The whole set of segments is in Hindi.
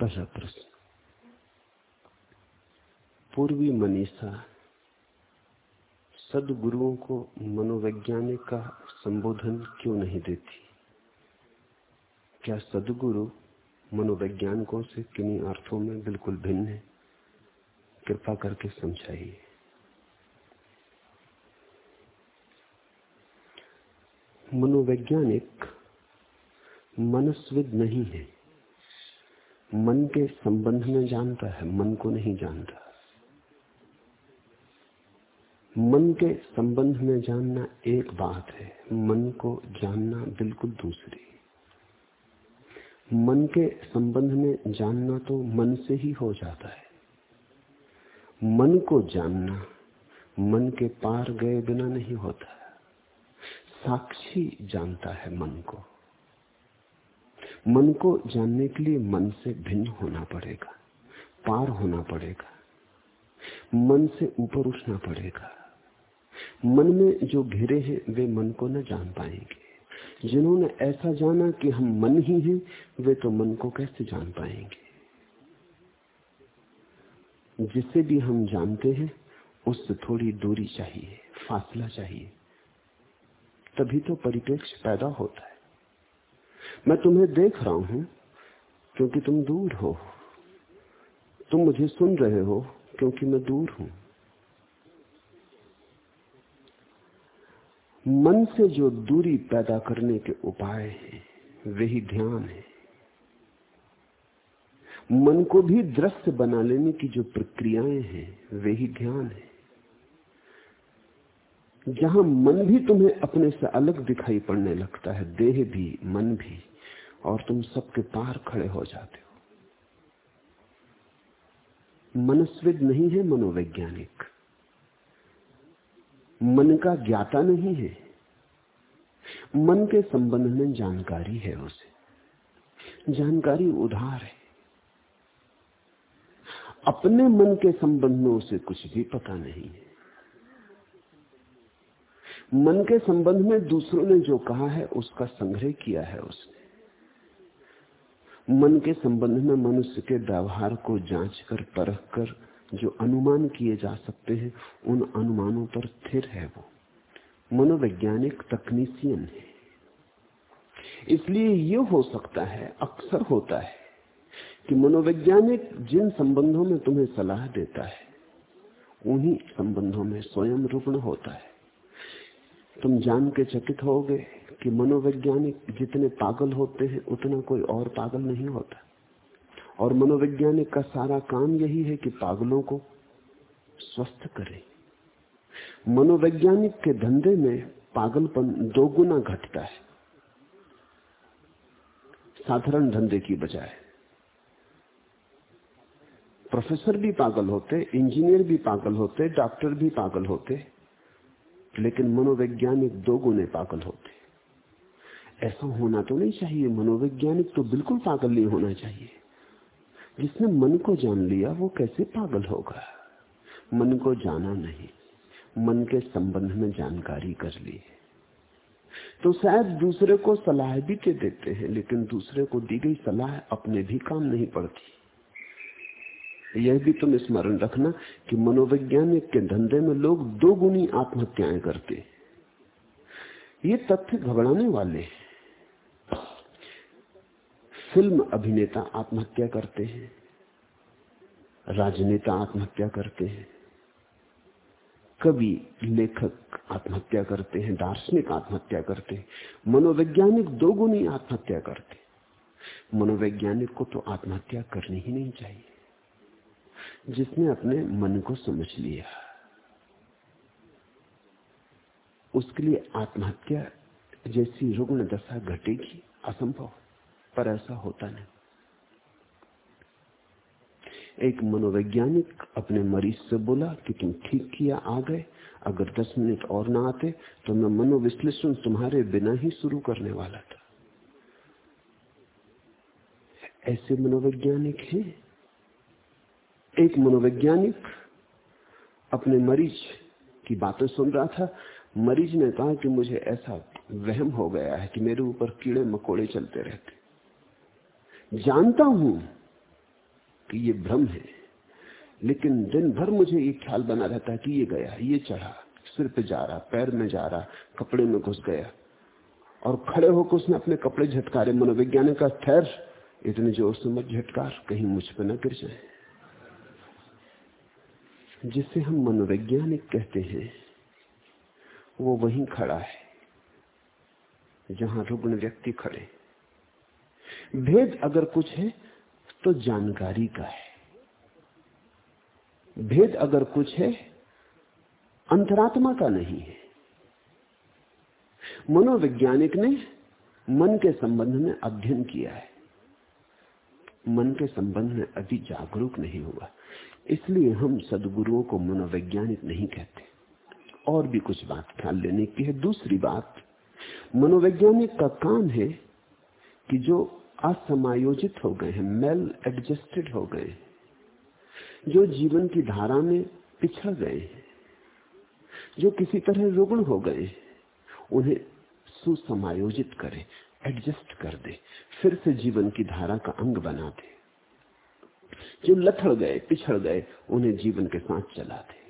पहला प्रश्न पूर्वी मनीषा सदगुरुओं को मनोवैज्ञानिक का संबोधन क्यों नहीं देती? क्या सदगुरु मनोवैज्ञानिकों से किन्हीं अर्थों में बिल्कुल भिन्न है? कृपा करके समझाइए। मनोवैज्ञानिक मनस्विद नहीं है। मन के संबंध में जानता है, मन को नहीं जानता। मन के संबंध में जानना एक बात है, मन को जानना बिल्कुल दूसरी। मन के संबंध में जानना तो मन से ही हो जाता है। मन को जानना मन के पार गए बिना नहीं होता। साक्षी जानता है मन को। मन को जानने के लिए मन से भिन्न होना पड़ेगा, पार होना पड़ेगा, मन से ऊपर उठना पड़ेगा। मन में जो घिरे हैं, वे मन को न जान पाएँगे। जिन्होंने ऐसा जाना कि हम मन ही हैं, वे तो मन को कैसे जान पाएँगे? जिसे भी हम जानते हैं, उससे थोड़ी दूरी चाहिए, फासला चाहिए। तभी तो परिप्रेक्ष्य पैदा होता है। मैं तुम्हें देख रहा हूँ क्योंकि तुम दूर हो। तुम मुझे सुन रहे हो क्योंकि मैं दूर हूँ। मन से जो दूरी पैदा करने के उपाय हैं वही ध्यान है। मन को भी दृश्य बना लेने की जो प्रक्रियाएँ हैं वही ध्यान है। जहाँ मन भी तुम्हें अपने से अलग दिखाई पड़ने लगता है, देह भी, मन भी। और तुम सबके पार खड़े हो जाते हो। मनस्विद नहीं है मनोवैज्ञानिक। मन का ज्ञाता नहीं है। मन के संबंध में जानकारी है उसे। जानकारी उधार है। अपने मन के संबंध में उसे कुछ भी पता नहीं है। मन के संबंध में दूसरों ने जो कहा है, उसका संग्रह किया है उसने। मन के संबंध में मनुष्य के व्यवहार को जाँच कर परख कर जो अनुमान किए जा सकते हैं, उन अनुमानों पर स्थिर है वो। मनोवैज्ञानिक तकनीशियन है। इसलिए ये हो सकता है, अक्सर होता है, कि मनोवैज्ञानिक जिन संबंधों में तुम्हें सलाह देता है, उन्हीं संबंधों में स्वयं रुग्ण होता है। तुम जान के चकित होगे कि मनोवैज्ञानिक जितने पागल होते हैं, उतना कोई और पागल नहीं होता। और मनोवैज्ञानिक का सारा काम यही है कि पागलों को स्वस्थ करे। मनोवैज्ञानिक के धंधे में पागलपन दो गुना घटता है। साधारण धंधे की बजाय। प्रोफेसर भी पागल होते, इंजीनियर भी पागल होते, डॉक्टर भी पागल होते लेकिन मनोवैज्ञानिक दो गुने पागल होते ऐसा होना तो नहीं चाहिए, मनोवैज्ञानिक तो बिल्कुल पागल नहीं होना चाहिए। जिसने मन को जान लिया, वो कैसे पागल होगा? मन को जाना नहीं, मन के संबंध में जानकारी कर ली तो शायद दूसरे को सलाह भी के देते हैं, लेकिन दूसरे को दी गई सलाह अपने भी काम नहीं पड़ती। यह भी तुम स्मरण रखना कि मनोवैज्ञानिक के धंधे में लोग दो गुनी आत्महत्याएँ करते ये तथ्य घबराने वाले फ़िल्म अभिनेता आत्महत्या करते हैं, राजनेता आत्महत्या करते हैं, कवि, लेखक आत्महत्या करते हैं, दार्शनिक आत्महत्या करते हैं, मनोवैज्ञानिक दो गुनी आत्महत्या करते मनोवैज्ञानिक को तो आत्महत्या करनी ही नहीं चाहिए। जिसने अपने मन को समझ लिया। उसके लिए आत्महत्या जैसी रुग्ण दशा घटेगी, असंभव, पर ऐसा होता नहीं। एक मनोवैज्ञानिक अपने मरीज़ से बोला कि तुम ठीक किया आ गए, अगर दस मिनट और ना आते तो मैं मनोविश्लेषण तुम्हारे बिना ही शुरू करने वाला था। ऐसे मनोवैज्ञानिक हैं एक मनोवैज्ञानिक अपने मरीज़ की बातें सुन रहा था। मरीज़ ने कहा कि मुझे ऐसा वहम हो गया है कि मेरे ऊपर कीड़े मकोड़े चलते रहते। जानता हूँ कि ये भ्रम है, लेकिन दिन भर मुझे ये ख्याल बना रहता है कि ये गया, ये चढ़ा, सिर पे जा रहा, पैर में जा रहा, कपड़े में घुस गया। और खड़े होकर उसने अपने कपड़े झटकारे। मनोवैज्ञानिक का ठहर, इतने ज़ोर से मत झटकार, कहीं मुझ पर न गिर जाए। जिसे हम मनोवैज्ञानिक कहते हैं, वो वहीं खड़ा है, जहाँ रुग्ण व्यक्ति खड़े। भेद अगर कुछ है तो जानकारी का है। भेद अगर कुछ है, अंतरात्मा का नहीं है। मनोवैज्ञानिक ने मन के संबंध में अध्ययन किया है। मन के संबंध में अभी जागरूक नहीं हुआ। इसलिए हम सदगुरुओं को मनोवैज्ञानिक नहीं कहते। और भी कुछ बात ख्याल लेने की है। दूसरी बात, मनोवैज्ञानिक का काम है कि जो असमायोजित हो गए हैं, मेल एडजस्टेड हो गए जो जीवन की धारा में पिछड़ गए जो किसी तरह रुग्ण हो गए उन्हें सुसमायोजित करे। एडजस्ट कर दे, फिर से जीवन की धारा का अंग बना दे। जो लथड़ गए, पिछड़ गए, उन्हें जीवन के साथ चला दे।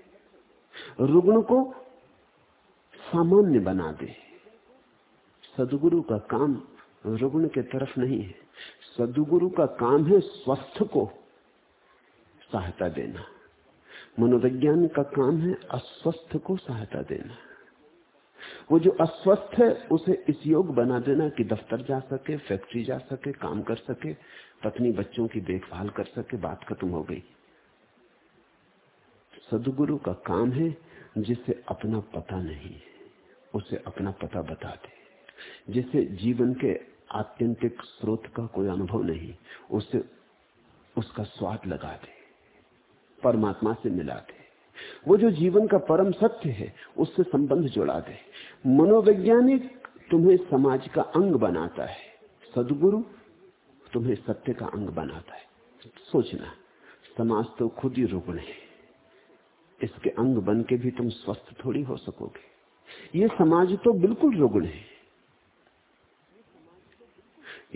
रुग्ण को सामान्य बना दे। सदगुरु का काम रुग्ण के तरफ़ नहीं है। सदगुरु का काम है स्वस्थ को सहायता देना। मनोविज्ञान का काम है अस्वस्थ को सहायता देना। वो जो अस्वस्थ है, उसे इस योग बना देना कि दफ्तर जा सके, फैक्ट्री जा सके, काम कर सके, पत्नी बच्चों की देखभाल कर सके, बात खत्म हो गई। सदगुरु का काम है जिसे अपना पता नहीं है, उसे अपना पता बता दे। जिसे जीवन के आत्यंतिक स्रोत का कोई अनुभव नहीं, उसे उसका स्वाद लगा दे, परमात्मा से मिला दे। वो जो जीवन का परम सत्य है, उससे संबंध जोड़ा दे। मनोवैज्ञानिक तुम्हें समाज का अंग बनाता है। सदगुरु तुम्हें सत्य का अंग बनाता है। सोचना, समाज तो खुद ही रुग्ण है। इसके अंग बन के भी तुम स्वस्थ थोड़ी हो सकोगे। ये समाज तो बिल्कुल रुग्ण है।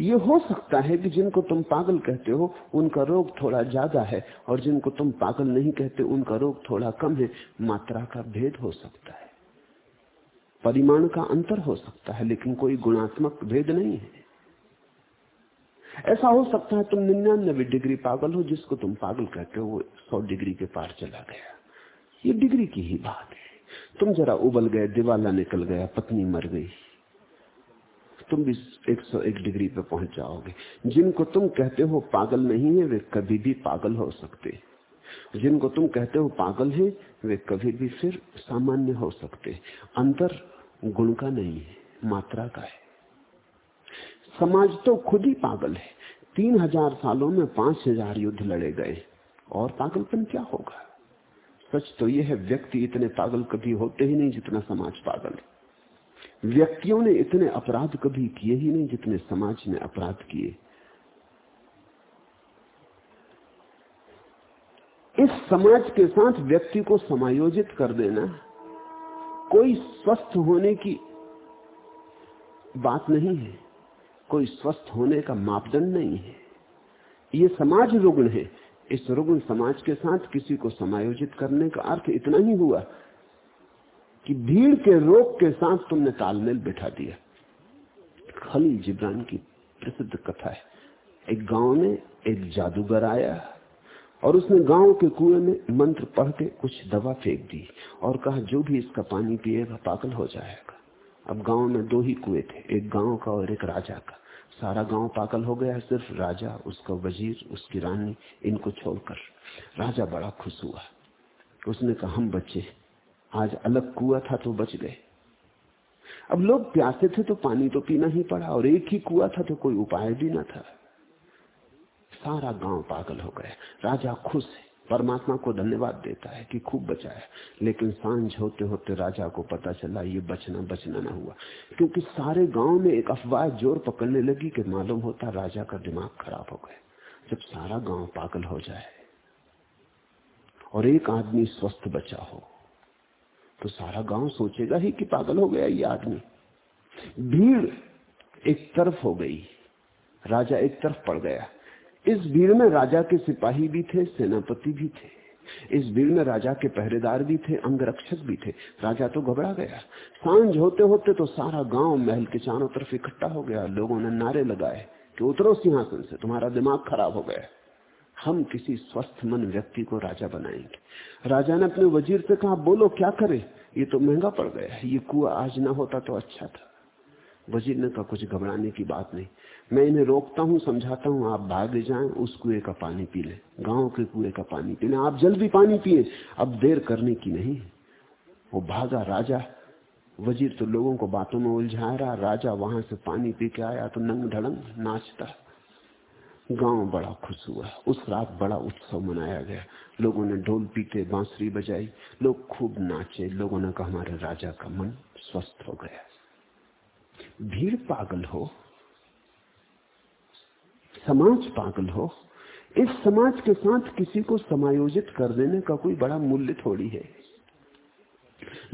ये हो सकता है कि जिनको तुम पागल कहते हो, उनका रोग थोड़ा ज़्यादा है, और जिनको तुम पागल नहीं कहते, उनका रोग थोड़ा कम है। मात्रा का भेद हो सकता है। परिमाण का अंतर हो सकता है, लेकिन कोई गुणात्मक भेद नहीं है। ऐसा हो सकता है तुम निन्यानबे डिग्री पागल हो, जिसको तुम पागल कहते हो, वो सौ डिग्री के पार चला गया। ये डिग्री की ही बात है। तुम जरा उबल गए, दिवाला निकल गया, पत्नी मर गई। तुम भी 101 डिग्री पे पहुँच जाओगे। जिनको तुम कहते हो पागल नहीं है, वे कभी भी पागल हो सकते। जिनको तुम कहते हो पागल है, वे कभी भी फिर सामान्य हो सकते। अंतर गुण का नहीं है, मात्रा का है। समाज तो खुद ही पागल है। तीन हज़ार सालों में पाँच हज़ार युद्ध लड़े गए। और पागलपन क्या होगा? सच तो यह है, व्यक्ति इतने पागल कभी होते ही नहीं जितना समाज पागल है। व्यक्तियों ने इतने अपराध कभी किए ही नहीं जितने समाज ने अपराध किए। इस समाज के साथ व्यक्ति को समायोजित कर देना कोई स्वस्थ होने की बात नहीं है, कोई स्वस्थ होने का मापदंड नहीं है। ये समाज रुग्ण है। इस रुग्ण समाज के साथ किसी को समायोजित करने का अर्थ इतना ही हुआ कि भीड़ के रोग के साथ तुमने तालमेल बिठा दिया। खलील जिब्रान की प्रसिद्ध कथा है। एक गाँव में एक जादूगर आया और उसने गाँव के कुएँ में मंत्र पढ़ के कुछ दवा फेंक दी और कहा, जो भी इसका पानी पिएगा, पागल हो जाएगा। अब गाँव में दो ही कुएँ थे, एक गाँव का और एक राजा का। सारा गाँव पागल हो गया, सिर्फ़ राजा, उसका वज़ीर, उसकी रानी, इनको छोड़कर। राजा बड़ा खुश हुआ। उसने कहा, हम बच्चे आज अलग कुआ था तो बच गए। अब लोग प्यासे थे तो पानी तो पीना ही पड़ा और एक ही कुआ था तो कोई उपाय भी ना था। सारा गाँव पागल हो गया। राजा खुश है। परमात्मा को धन्यवाद देता है कि खूब बचाया लेकिन साँझ होते होते राजा को पता चला, ये बचना बचना ना हुआ। क्योंकि सारे गाँव में एक अफवाह ज़ोर पकड़ने लगी कि मालूम होता राजा का दिमाग खराब हो गया। जब सारा गाँव पागल हो जाए और एक आदमी स्वस्थ बचा हो तो सारा गाँव सोचेगा ही कि पागल हो गया ये आदमी। भीड़ एक तरफ़ हो गई, राजा एक तरफ़ पड़ गया। इस भीड़ में राजा के सिपाही भी थे, सेनापति भी थे। इस भीड़ में राजा के पहरेदार भी थे, अंगरक्षक भी थे। राजा तो घबरा गया। साँझ होते होते तो सारा गाँव महल के चारों तरफ़ इकट्ठा हो गया। लोगों ने नारे लगाए कि उतरो सिंहासन से, तुम्हारा दिमाग खराब हो गया। हम किसी स्वस्थ मन व्यक्ति को राजा बनाएँगे। राजा ने अपने वज़ीर से कहा, बोलो, क्या करे? ये तो महँगा पड़ गया है। ये कुआ आज ना होता तो अच्छा था। वज़ीर ने कहा, कुछ घबराने की बात नहीं। मैं इन्हें रोकता हूँ, समझाता हूँ, आप भाग जाएँ, उस कुएँ का पानी पी लें। गाँव के कुएँ का पानी पी लें। आप जल्दी पानी पिए। अब देर करने की नहीं वो भागा राजा। वज़ीर तो लोगों को बातों में उलझा रहा। राजा वहाँ से पानी पी के आया तो नंग ढड़ंग नाचता। गाँव बड़ा खुश हुआ। उस रात बड़ा उत्सव मनाया गया। लोगों ने ढोल पीटे, बांसुरी बजाई, लोग खूब नाचे, लोगों ने कहा, हमारे राजा का मन स्वस्थ हो गया। भीड़ पागल हो, समाज पागल हो। इस समाज के साथ किसी को समायोजित कर देने का कोई बड़ा मूल्य थोड़ी है।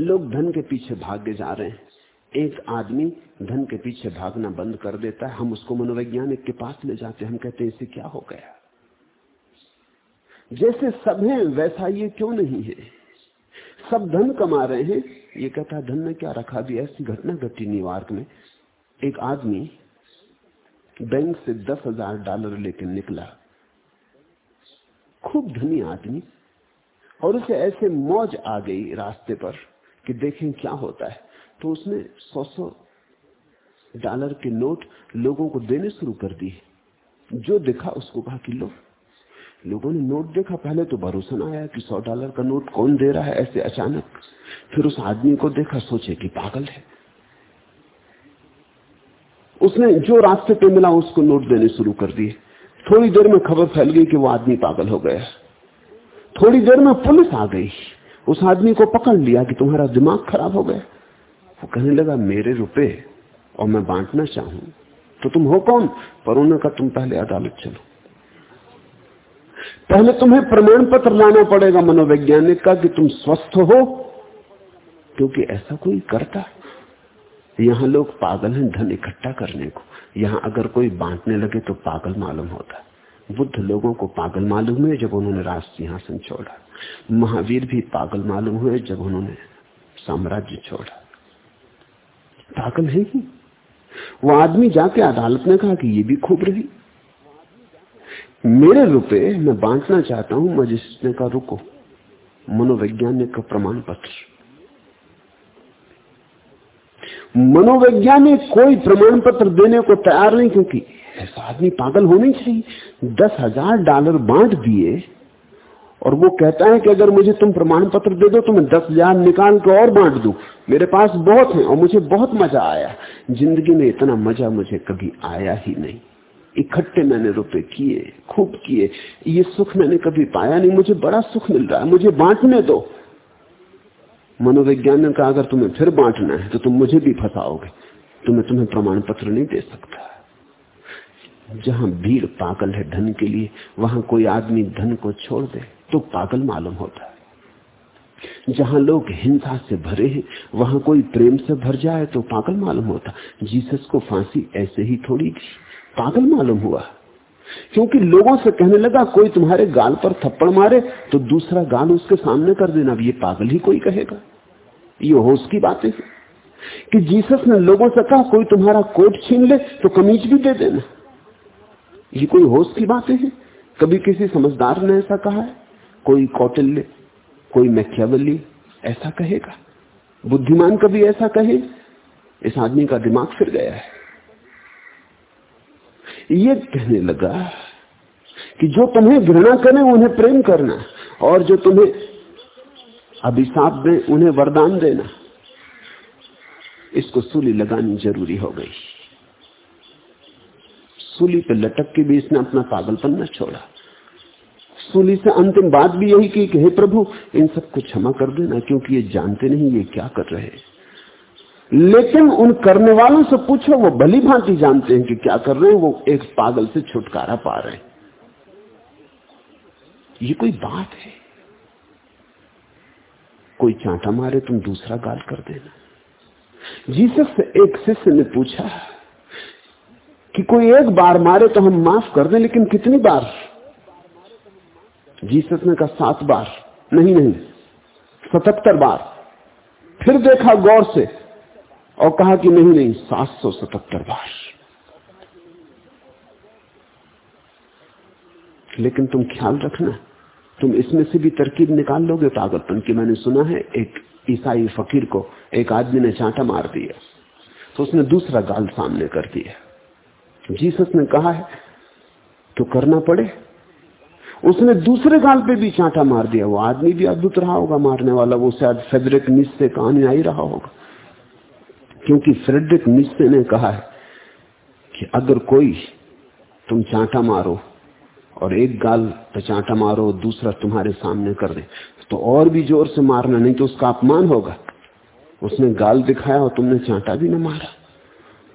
लोग धन के पीछे भागे जा रहे हैं। एक आदमी धन के पीछे भागना बंद कर देता है, हम उसको मनोवैज्ञानिक के पास ले जाते हैं। हम कहते हैं, इसे क्या हो गया? जैसे सब हैं, वैसा ये क्यों नहीं है? सब धन कमा रहे हैं। ये कहता है, धन में क्या रखा भी? ऐसी घटना घटी न्यूयॉर्क में। एक आदमी बैंक से दस हज़ार डॉलर लेकर निकला। खूब धनी आदमी। और उसे ऐसे मौज आ गई रास्ते पर कि देखें क्या होता है। तो उसने सौ सौ डॉलर के नोट लोगों को देने शुरू कर दिए। जो देखा उसको कहा कि लो, लोगों ने नोट देखा, पहले तो भरोसा ना आया कि सौ डॉलर का नोट कौन दे रहा है ऐसे अचानक। फिर उस आदमी को देखा, सोचे कि पागल है। उसने जो रास्ते पे मिला उसको नोट देने शुरू कर दिए। थोड़ी देर में खबर फैल गई कि वो आदमी पागल हो गया। थोड़ी देर में पुलिस आ गई। उस आदमी को पकड़ लिया कि तुम्हारा दिमाग खराब हो गया। वो कहने लगा, मेरे रुपए और मैं बांटना चाहूँ तो तुम हो कौन? पर उन्होंने कहा, तुम पहले अदालत चलो। पहले तुम्हें प्रमाण पत्र लाना पड़ेगा मनोवैज्ञानिक का कि तुम स्वस्थ हो, क्योंकि ऐसा कोई करता यहाँ लोग पागल हैं धन इकट्ठा करने को। यहाँ अगर कोई बांटने लगे तो पागल मालूम होता बुद्ध लोगों को पागल मालूम हुए जब उन्होंने राज सिंहासन छोड़ा। महावीर भी पागल मालूम हुए जब उन्होंने साम्राज्य छोड़ा। पागल है ही वो आदमी जाके अदालत ने कहा कि ये भी खूब रही। मेरे रुपए मैं बांटना चाहता हूँ, मजिस्ट्रेट ने कहा रुको। मनोवैज्ञानिक का प्रमाण पत्र। मनोवैज्ञानिक कोई प्रमाण पत्र देने को तैयार नहीं, क्योंकि ऐसा आदमी पागल होनी चाहिए। दस हज़ार डॉलर बांट दिए और वो कहता है कि अगर मुझे तुम प्रमाण पत्र दे दो तो मैं दस हज़ार निकाल के और बांट दू। मेरे पास बहुत है और मुझे बहुत मज़ा आया। ज़िंदगी में इतना मज़ा मुझे कभी आया ही नहीं। इकट्ठे मैंने रुपए किए, खूब किए। ये सुख मैंने कभी पाया नहीं। मुझे बड़ा सुख मिल रहा है। मुझे बांटने दो। मनोविज्ञान का अगर तुम्हें फिर बांटना है तो तुम मुझे भी फंसाओगे। तो मैं तुम्हें प्रमाण पत्र नहीं दे सकता। जहाँ भीड़ पागल है धन के लिए, वहाँ कोई आदमी धन को छोड़ दे। तो पागल मालूम होता है। जहाँ लोग हिंसा से भरे हैं, वहाँ कोई प्रेम से भर जाए तो पागल मालूम होता। जीसस को फांसी ऐसे ही थोड़ी थी। पागल मालूम हुआ। क्योंकि लोगों से कहने लगा, कोई तुम्हारे गाल पर थप्पड़ मारे तो दूसरा गाल उसके सामने कर देना। अब ये पागल ही कोई कहेगा? ये होश की बातें हैं। कि जीसस ने लोगों से कहा, कोई तुम्हारा कोट छीन ले तो कमीज भी दे देना। ये कोई होश की बातें हैं? कभी किसी समझदार ने ऐसा कहा है? कोई कौटिल्य, कोई मैख्यावली ऐसा कहेगा? बुद्धिमान कभी ऐसा कहे? इस आदमी का दिमाग फिर गया है। ये कहने लगा कि जो तुम्हें घृणा करें, उन्हें प्रेम करना, और जो तुम्हें अभिशाप दे, उन्हें वरदान देना। इसको सूली लगानी ज़रूरी हो गई। सूली पे लटक के भी इसने अपना पागलपन न छोड़ा। सूली से अंतिम बात भी यही की कि हे प्रभु, इन सबको क्षमा कर देना, क्योंकि ये जानते नहीं ये क्या कर रहे हैं। लेकिन उन करने वालों से पूछो, वो भली भांति जानते हैं कि क्या कर रहे हैं, वो एक पागल से छुटकारा पा रहे हैं। ये कोई बात है। कोई चांटा मारे, तुम दूसरा गाल कर देना। जीसस से एक शिष्य ने पूछा कि कोई एक बार मारे तो हम माफ़ कर दें, लेकिन कितनी बार? जीसस ने कहा, सात बार, नहीं नहीं, सतहत्तर बार। फिर देखा गौर से और कहा कि नहीं नहीं, सात सौ सतहत्तर बार। लेकिन तुम ख्याल रखना, तुम इसमें से भी तरकीब निकाल लोगे पागलपन की। मैंने सुना है, एक ईसाई फकीर को एक आदमी ने चांटा मार दिया तो उसने दूसरा गाल सामने कर दिया। जीसस ने कहा है तो करना पड़े उसने दूसरे गाल पे भी चांटा मार दिया। वो आदमी भी अद्भुत रहा होगा मारने वाला। वो शायद फेडरिक निश्चय का अनुयायी रहा होगा। क्योंकि फ्रेडरिक निश्चय ने कहा है कि अगर कोई तुम चांटा मारो और एक गाल पे चांटा मारो, दूसरा तुम्हारे सामने कर दे तो और भी ज़ोर से मारना, नहीं तो उसका अपमान होगा। उसने गाल दिखाया और तुमने चांटा भी ना मारा।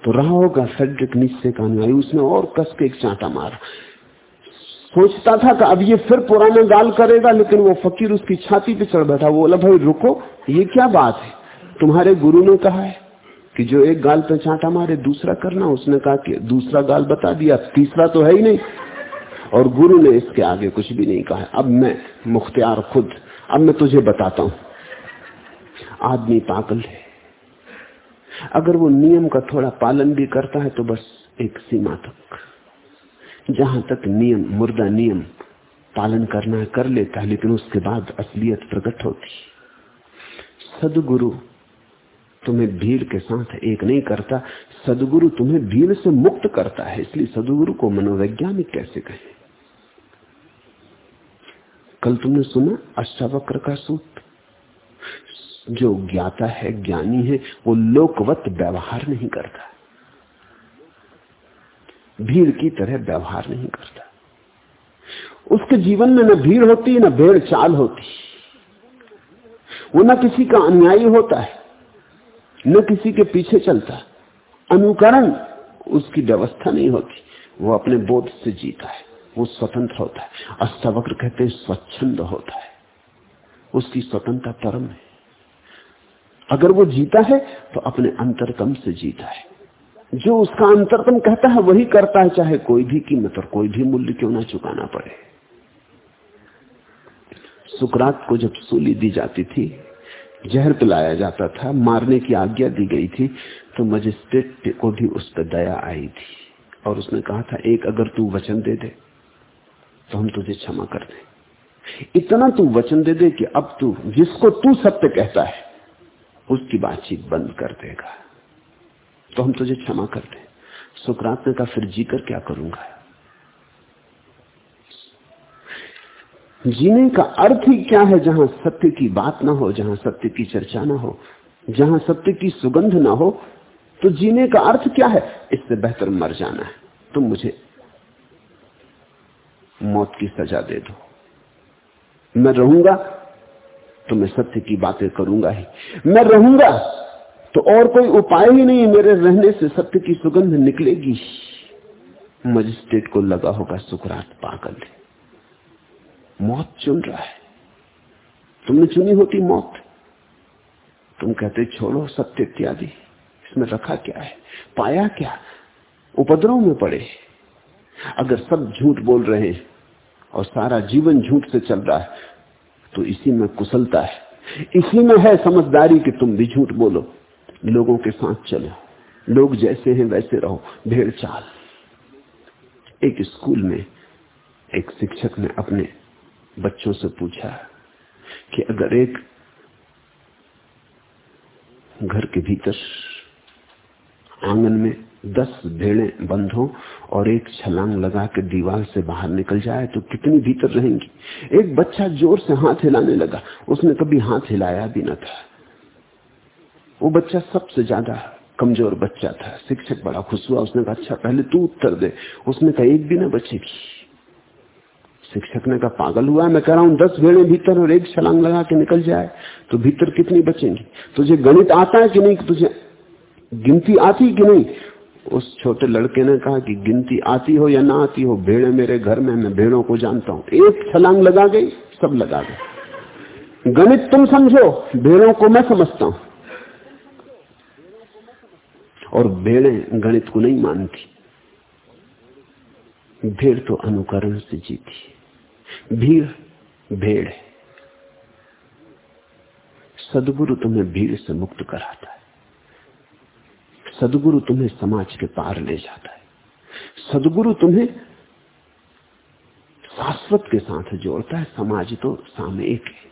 तो रहा होगा फेडरिक निश्चय का अनुयायी उसने और कस के एक चांटा मारा। सोचता था कि अब ये फिर पुराना गाल करेगा, लेकिन वो फकीर उसकी छाती पे चढ़ बैठा। वो बोला, भाई, रुको, ये क्या बात है? तुम्हारे गुरु ने कहा है कि जो एक गाल पे चांटा मारे, दूसरा करना। उसने कहा कि दूसरा गाल बता दिया, तीसरा तो है ही नहीं। और गुरु ने इसके आगे कुछ भी नहीं कहा। अब मैं मुख्तियार खुद, अब मैं तुझे बताता हूँ। आदमी पागल है। अगर वो नियम का थोड़ा पालन भी करता है तो बस एक सीमा तक। जहाँ तक नियम, मुर्दा नियम पालन करना कर लेता है, लेकिन उसके बाद असलियत प्रकट होती सदगुरु तुम्हें भीड़ के साथ एक नहीं करता, सदगुरु तुम्हें भीड़ से मुक्त करता है, इसलिए सदगुरु को मनोवैज्ञानिक कैसे कहें? कल तुमने सुना अष्टावक्र का सूत्र? जो ज्ञाता है, ज्ञानी है, वो लोकवत व्यवहार नहीं करता। भीड़ की तरह व्यवहार नहीं करता। उसके जीवन में न भीड़ होती, न भेड़ चाल होती। वो न किसी का अनुयायी होता है, न किसी के पीछे चलता। अनुकरण उसकी व्यवस्था नहीं होती। वो अपने बोध से जीता है, वो स्वतंत्र होता है। अष्टावक्र कहते हैं, स्वच्छंद होता है। उसकी स्वतंत्रता परम है। अगर वो जीता है तो अपने अंतरतम से जीता है। जो उसका अंतरतम कहता है, वही करता है, चाहे कोई भी कीमत और कोई भी मूल्य क्यों ना चुकाना पड़े। सुकरात को जब सूली दी जाती थी, जहर पिलाया जाता था, मारने की आज्ञा दी गई थी तो मजिस्ट्रेट को भी उस पर दया आई थी। और उसने कहा था, एक अगर तू वचन दे दे तो हम तुझे क्षमा कर दे। इतना तू वचन दे दे कि अब तू, जिसको तू सत्य कहता है, उसकी बातचीत बंद कर देगा। तो हम तुझे क्षमा कर दे। सुकरात ने कहा फिर जीकर क्या करूँगा? जीने का अर्थ ही क्या है जहाँ सत्य की बात ना हो, जहाँ सत्य की चर्चा ना हो, जहाँ सत्य की सुगंध ना हो तो जीने का अर्थ क्या है? इससे बेहतर मर जाना है। तुम मुझे मौत की सजा दे दो। मैं रहूँगा तो मैं सत्य की बातें करूँगा ही। मैं रहूँगा तो और कोई उपाय ही नहीं, मेरे रहने से सत्य की सुगंध निकलेगी। मजिस्ट्रेट को लगा होगा सुकरात पागल। है मौत चुन रहा है। तुमने चुनी होती मौत। तुम कहते, छोड़ो सत्य इत्यादि। इसमें रखा क्या है? पाया क्या? उपद्रव में पड़े। अगर सब झूठ बोल रहे हैं और सारा जीवन झूठ से चल रहा है तो इसी में कुशलता है। इसी में है समझदारी कि तुम भी झूठ बोलो। लोगों के साथ चलो। लोग जैसे हैं वैसे रहो। भेड़ चाल एक स्कूल में एक शिक्षक ने अपने बच्चों से पूछा कि अगर एक घर के भीतर आँगन में दस भेड़े बंद हो और एक छलांग लगा के दीवार से बाहर निकल जाए तो कितनी भीतर रहेंगी? एक बच्चा ज़ोर से हाथ हिलाने लगा। उसने कभी हाथ हिलाया भी न था। वो बच्चा सबसे ज़्यादा कमज़ोर बच्चा था। शिक्षक बड़ा खुश हुआ, उसने कहा अच्छा पहले तू उत्तर दे। उसने कहा, एक भी ना बचेगी। शिक्षक ने कहा, पागल हुआ मैं कह रहा हूँ, दस भेड़े भीतर और एक छलांग लगा के निकल जाए तो भीतर कितनी बचेंगी? तुझे गणित आता है कि नहीं? तुझे गिनती आती कि नहीं? उस छोटे लड़के ने कहा कि गिनती आती हो या ना आती हो, भेड़े मेरे घर में मैं भेड़ों को जानता हूँ। एक छलांग लगा गई, सब लगा गए। गणित तुम समझो, भेड़ों को मैं समझता हूँ। और भेड़े गणित को नहीं मानती। भीड़ तो अनुकरण से जीती भीड़, भेड़। है सदगुरु तुम्हें भीड़ से मुक्त कराता है। सदगुरु तुम्हें समाज के पार ले जाता है। सदगुरु तुम्हें शाश्वत के साथ जोड़ता है। समाज तो सामयिक है।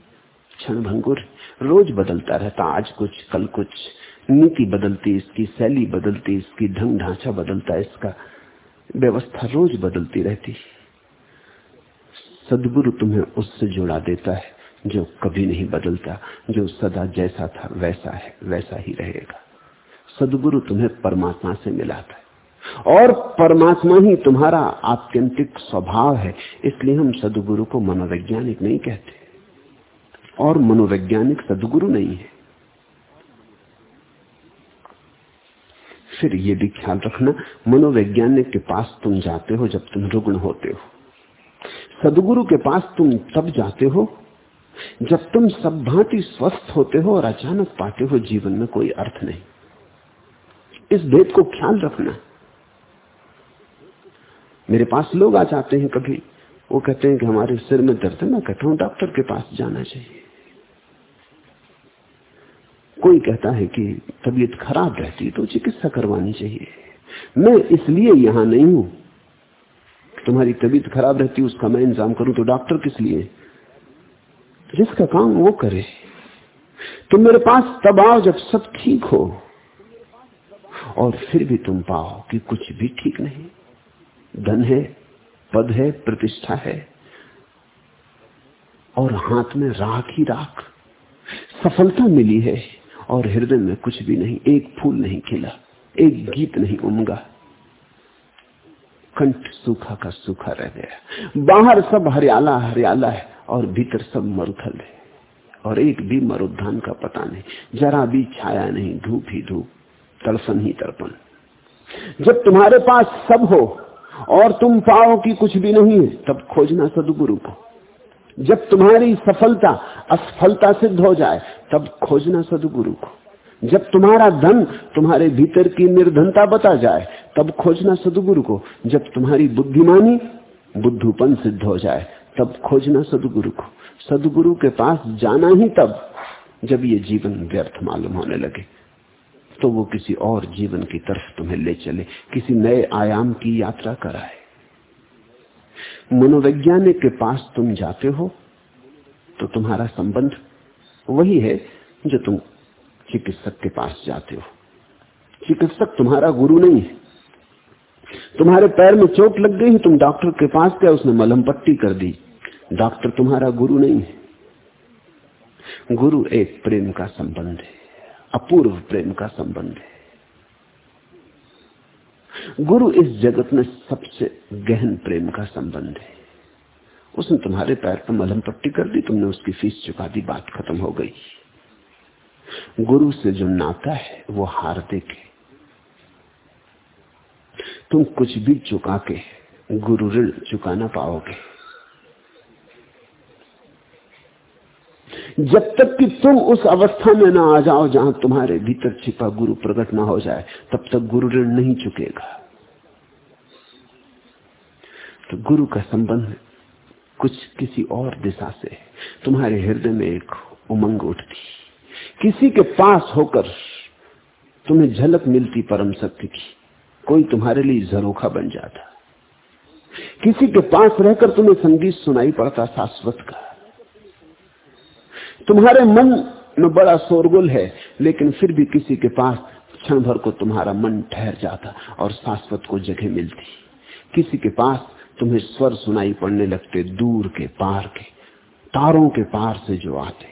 क्षण भंगुर रोज बदलता रहता आज कुछ, कल कुछ। नीति बदलती इसकी शैली बदलती इसकी, ढंग ढांचा बदलता इसका, व्यवस्था रोज बदलती रहती सदगुरु तुम्हें उससे जोड़ा देता है जो कभी नहीं बदलता, जो सदा जैसा था वैसा है, वैसा ही रहेगा। सदगुरु तुम्हें परमात्मा से मिलाता है। और परमात्मा ही तुम्हारा आत्यंतिक स्वभाव है, इसलिए हम सदगुरु को मनोवैज्ञानिक नहीं कहते। और मनोवैज्ञानिक सदगुरु नहीं है। फिर ये भी ख्याल रखना, मनोवैज्ञानिक के पास तुम जाते हो जब तुम रुग्ण होते हो। सदगुरु के पास तुम तब जाते हो जब तुम सब भांति स्वस्थ होते हो और अचानक पाते हो जीवन में कोई अर्थ नहीं। इस भेद को ख्याल रखना। मेरे पास लोग आ जाते हैं कभी, वो कहते हैं कि हमारे सिर में दर्द है, मैं कहता हूँ डॉक्टर के पास जाना चाहिए। कोई कहता है कि तबीयत खराब रहती तो चिकित्सा करवानी चाहिए। मैं इसलिए यहाँ नहीं हूँ। तुम्हारी तबीयत खराब रहती उसका मैं इंतज़ाम करूँ तो डॉक्टर किस लिए? जिसका काम वो करे। तुम मेरे पास तब आओ जब सब ठीक हो, और फिर भी तुम पाओ कि कुछ भी ठीक नहीं। धन है, पद है, प्रतिष्ठा है, और हाथ में राख ही राख। सफलता मिली है। और हृदय में कुछ भी नहीं, एक फूल नहीं खिला, एक गीत नहीं उमगा। कंठ सूखा का सूखा रह गया। बाहर सब हरियाला हरियाला है और भीतर सब मरुथल है। और एक भी मरुद्धान का पता नहीं, जरा भी छाया नहीं, धूप ही धूप तड़पन ही तड़पन जब तुम्हारे पास सब हो और तुम पाओ कि कुछ भी नहीं है, तब खोजना सदगुरु को। जब तुम्हारी सफलता असफलता सिद्ध हो जाए, तब खोजना सदगुरु को। जब तुम्हारा धन तुम्हारे भीतर की निर्धनता बता जाए, तब खोजना सदगुरु को। जब तुम्हारी बुद्धिमानी बुद्धूपन सिद्ध हो जाए, तब खोजना सदगुरु को। सदगुरु के पास जाना ही तब, जब ये जीवन व्यर्थ मालूम होने लगे। तो वो किसी और जीवन की तरफ़ तुम्हें ले चले, किसी नए आयाम की यात्रा कराए। मनोवैज्ञानिक के पास तुम जाते हो तो तुम्हारा संबंध वही है जो तुम चिकित्सक के पास जाते हो। चिकित्सक तुम्हारा गुरु नहीं है। तुम्हारे पैर में चोट लग गई, तुम डॉक्टर के पास गए, उसने मलहम पट्टी कर दी। डॉक्टर तुम्हारा गुरु नहीं है। गुरु एक प्रेम का संबंध है, अपूर्व प्रेम का संबंध है। गुरु इस जगत में सबसे गहन प्रेम का संबंध है। उसने तुम्हारे पैर पर मलहम पट्टी कर दी, तुमने उसकी फ़ीस चुका दी, बात खत्म हो गई। गुरु से जो नाता है, वो हार्दिक है। तुम कुछ भी चुका के गुरु ऋण चुका ना पाओगे। जब तक कि तुम उस अवस्था में ना आ जाओ जहाँ तुम्हारे भीतर छिपा गुरु प्रकट ना हो जाए, तब तक गुरु ऋण नहीं चुकेगा। तो गुरु का संबंध कुछ किसी और दिशा से तुम्हारे हृदय में एक उमंग उठती। किसी के पास होकर तुम्हें झलक मिलती परम सत्य की। कोई तुम्हारे लिए झरोखा बन जाता। किसी के पास रहकर तुम्हें संगीत सुनाई पड़ता शाश्वत का। तुम्हारे मन में बड़ा शोरगुल है, लेकिन फिर भी किसी के पास क्षण भर को तुम्हारा मन ठहर जाता और शाश्वत को जगह मिलती। किसी के पास तुम्हें स्वर सुनाई पड़ने लगते दूर के पार के, तारों के पार से जो आते।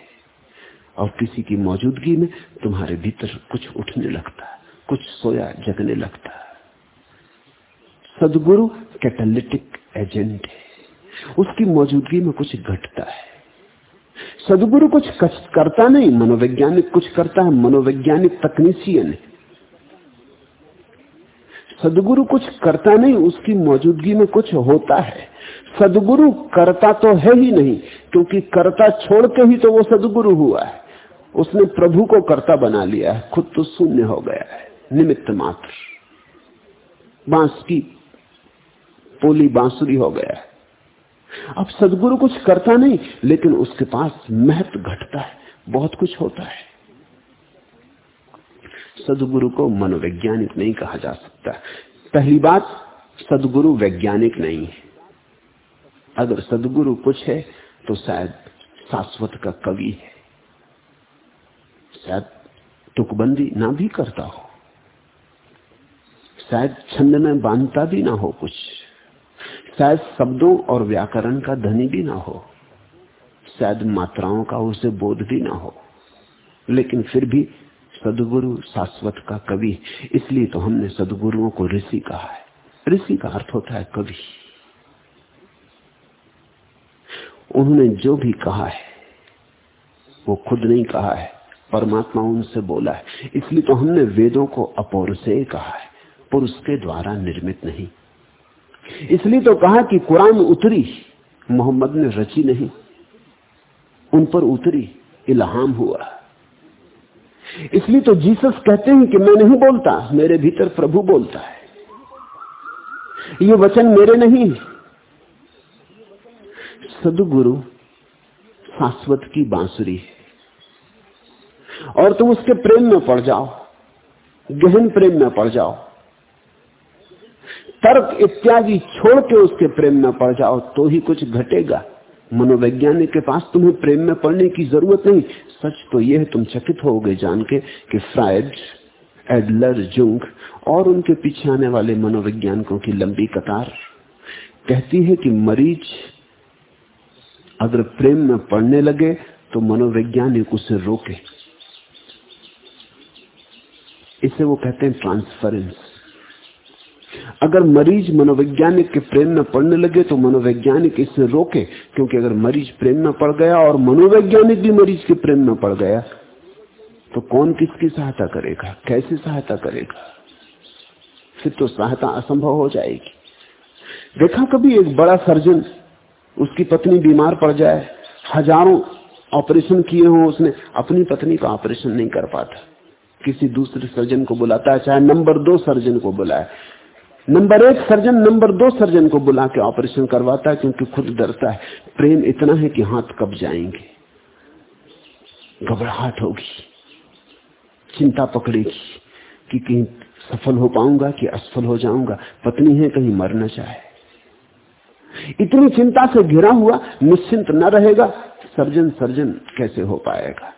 और किसी की मौजूदगी में तुम्हारे भीतर कुछ उठने लगता, कुछ सोया जगने लगता। सदगुरु कैटलिटिक एजेंट है। उसकी मौजूदगी में कुछ घटता है। सदगुरु कुछ करता नहीं, मनोवैज्ञानिक कुछ करता है, मनोवैज्ञानिक तकनीशियन है। सदगुरु कुछ करता नहीं, उसकी मौजूदगी में कुछ होता है। सदगुरु करता तो है ही नहीं, क्योंकि करता छोड़ के ही तो वो सदगुरु हुआ है। उसने प्रभु को कर्ता बना लिया है, खुद तो शून्य हो गया है, निमित्त मात्र। बाँस की पोली बांसुरी हो गया है। अब सदगुरु कुछ करता नहीं, लेकिन उसके पास महत्व घटता है, बहुत कुछ होता है। सदगुरु को मनोवैज्ञानिक नहीं कहा जा सकता। पहली बात, सदगुरु वैज्ञानिक नहीं है। अगर सदगुरु कुछ है तो शायद शाश्वत का कवि है। शायद टुकबंदी ना भी करता हो। शायद छंद में बांधता भी ना हो कुछ। शायद शब्दों और व्याकरण का धनी भी ना हो। शायद मात्राओं का उसे बोध भी ना हो। लेकिन फिर भी सदगुरु शाश्वत का कवि, इसलिए तो हमने सदगुरुओं को ऋषि कहा है। ऋषि का अर्थ होता है कवि। उन्होंने जो भी कहा है, वो खुद नहीं कहा है, परमात्मा उनसे बोला है। इसलिए तो हमने वेदों को अपौर से कहा है, पुरुष के द्वारा निर्मित नहीं। इसलिए तो कहा कि कुरान उतरी, मोहम्मद ने रची नहीं। उन पर उतरी, इलाहाम हुआ। इसलिए तो जीसस कहते हैं कि मैं नहीं बोलता, मेरे भीतर प्रभु बोलता है। ये वचन मेरे नहीं सदगुरु शाश्वत की बांसुरी है। और तुम उसके प्रेम में पड़ जाओ, गहन प्रेम में पड़ जाओ। तर्क इत्यादि छोड़ के उसके प्रेम में पड़ जाओ तो ही कुछ घटेगा। मनोवैज्ञानिक के पास तुम्हें प्रेम में पड़ने की ज़रूरत नहीं। सच तो यह है, तुम चकित हो जान के, कि फ्राइड एडलर जुंग और उनके पीछे आने वाले मनोवैज्ञानिकों की लंबी कतार। कहती है कि मरीज़ अगर प्रेम में पड़ने लगे तो मनोवैज्ञानिक उसे रोके। इसे वो कहते हैं ट्रांसफरेंस अगर मरीज़ मनोवैज्ञानिक के प्रेम में पड़ने लगे तो मनोवैज्ञानिक इसे रोके, क्योंकि अगर मरीज़ प्रेम में पड़ गया और मनोवैज्ञानिक भी मरीज़ के प्रेम में पड़ गया तो कौन किसकी सहायता करेगा? कैसी सहायता करेगा? फिर तो सहायता असंभव हो जाएगी। देखा कभी एक बड़ा सर्जन, उसकी पत्नी बीमार पड़ जाए, हज़ारों ऑपरेशन किए हो उसने, अपनी पत्नी का ऑपरेशन नहीं कर पाता। किसी दूसरे सर्जन को बुलाता है, चाहे नंबर दो सर्जन को बुलाए। नंबर एक सर्जन, नंबर दो सर्जन को बुला के ऑपरेशन करवाता है, क्योंकि खुद डरता है। प्रेम इतना है कि हाथ कब जाएँगे। घबराहट होगी। चिंता पकड़ेगी कि कहीं सफल हो पाऊँगा कि असफल हो जाऊँगा। पत्नी है, कहीं मर न चाहे इतनी चिंता से घिरा हुआ, निश्चिंत न रहेगा। सर्जन सर्जन, कैसे हो पाएगा?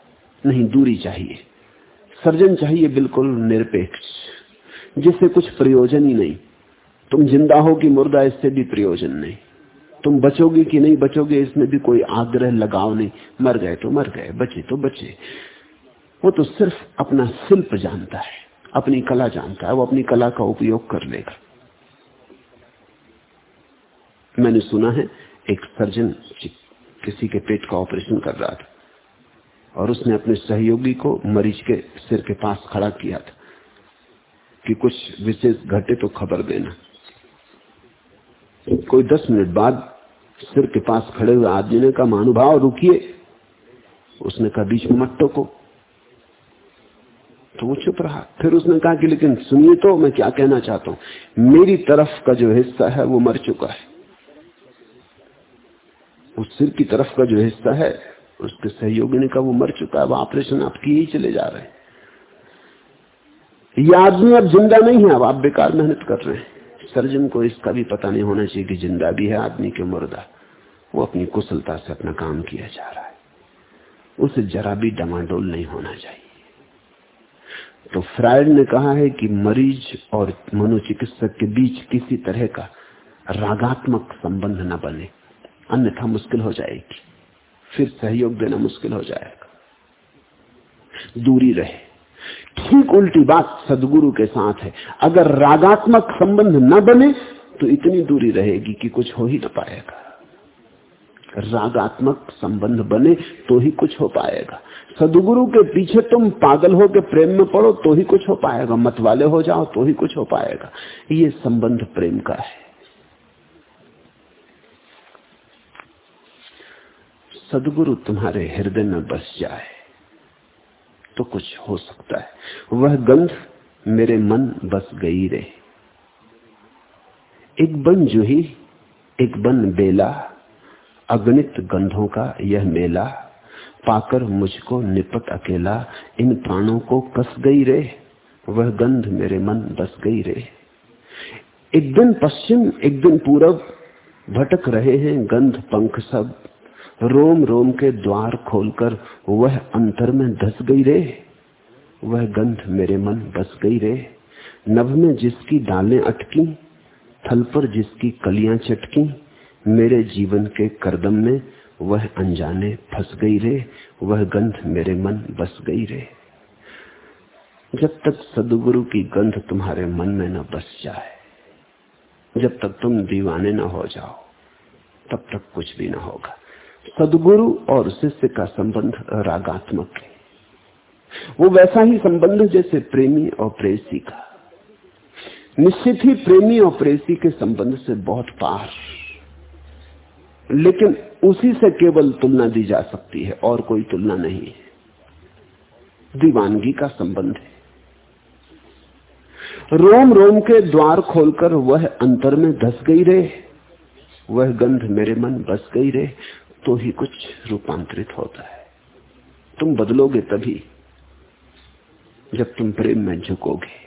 नहीं, दूरी चाहिए। सर्जन चाहिए बिल्कुल निरपेक्ष, जिससे कुछ प्रयोजन ही नहीं। तुम ज़िंदा हो कि मुर्दा, इससे भी प्रयोजन नहीं। तुम बचोगे कि नहीं बचोगे, इसमें भी कोई आग्रह, लगाव नहीं। मर गए तो मर गए, बचे तो बचे। वो तो सिर्फ़ अपना शिल्प जानता है, अपनी कला जानता है, वो अपनी कला का उपयोग कर लेगा। मैंने सुना है, एक सर्जन किसी के पेट का ऑपरेशन कर रहा था, और उसने अपने सहयोगी को मरीज़ के सिर के पास खड़ा किया था, कि कुछ विशेष घटे तो खबर देना। कोई दस मिनट बाद सिर के पास खड़े हुए आदमी ने कहा महानुभाव रुकिए। उसने कहा, बीच में मट्टो को तो वो चुप रहा। फिर उसने कहा कि, लेकिन सुनिए तो मैं क्या कहना चाहता हूँ? मेरी तरफ़ का जो हिस्सा है, वो मर चुका है। उस सिर की तरफ़ का जो हिस्सा है, उसके सहयोगी ने कहा, वो मर चुका है ऑपरेशन आप किए ही चले जा रहे हैं। ये आदमी अब ज़िंदा नहीं है, अब आप बेकार मेहनत कर रहे हैं। सर्जन को इसका भी पता नहीं होना चाहिए कि ज़िंदा भी है, आदमी के मुर्दा। वो अपनी कुशलता से अपना काम किया जा रहा है। उसे जरा भी डमाडोल नहीं होना चाहिए। तो फ्राइड ने कहा है कि मरीज़ और मनोचिकित्सक के बीच किसी तरह का रागात्मक संबंध न बने। अन्यथा मुश्किल हो जाएगी। फिर सहयोग देना मुश्किल हो जाएगा। दूरी रहे। ठीक उल्टी बात सदगुरु के साथ है। अगर रागात्मक संबंध न बने तो इतनी दूरी रहेगी कि कुछ हो ही ना पाएगा। रागात्मक संबंध बने तो ही कुछ हो पाएगा। सदगुरु के पीछे तुम पागल हो के प्रेम में पड़ो तो ही कुछ हो पाएगा। मत वाले हो जाओ तो ही कुछ हो पाएगा। ये संबंध प्रेम का है। सदगुरु तुम्हारे हृदय में बस जाए। तो कुछ हो सकता है। वह गंध मेरे मन बस गई रे एक बन जूही, एक बन बेला, अगणित गंधों का यह मेला, पाकर मुझको निपट अकेला, इन प्राणों को कस गई रे। वह गंध मेरे मन बस गई रे। एक दिन पश्चिम, एक दिन पूरब, भटक रहे हैं गंध पंख सब। रोम रोम के द्वार खोलकर वह अंतर में धस गई रे। वह गंध मेरे मन बस गई रे। नभ में जिसकी डालें अटकी, थल पर जिसकी कलियाँ चटकी, मेरे जीवन के करदम में वह अनजाने फंस गई रे। वह गंध मेरे मन बस गई रे। जब तक सदगुरु की गंध तुम्हारे मन में न बस जाए, जब तक तुम दीवाने न हो जाओ, तब तक कुछ भी ना होगा। सदगुरु और शिष्य का संबंध रागात्मक है। वो वैसा ही संबंध जैसे प्रेमी और प्रेसी का। निश्चित ही प्रेमी और प्रेसी के संबंध से बहुत पार। लेकिन उसी से केवल तुलना दी जा सकती है, और कोई तुलना नहीं है। दीवानगी का संबंध है। रोम रोम के द्वार खोलकर वह अंतर में धस गई रे। वह गंध मेरे मन बस गई रे। तो ही कुछ रूपांतरित होता है। तुम बदलोगे तभी जब तुम प्रेम में झुकोगे।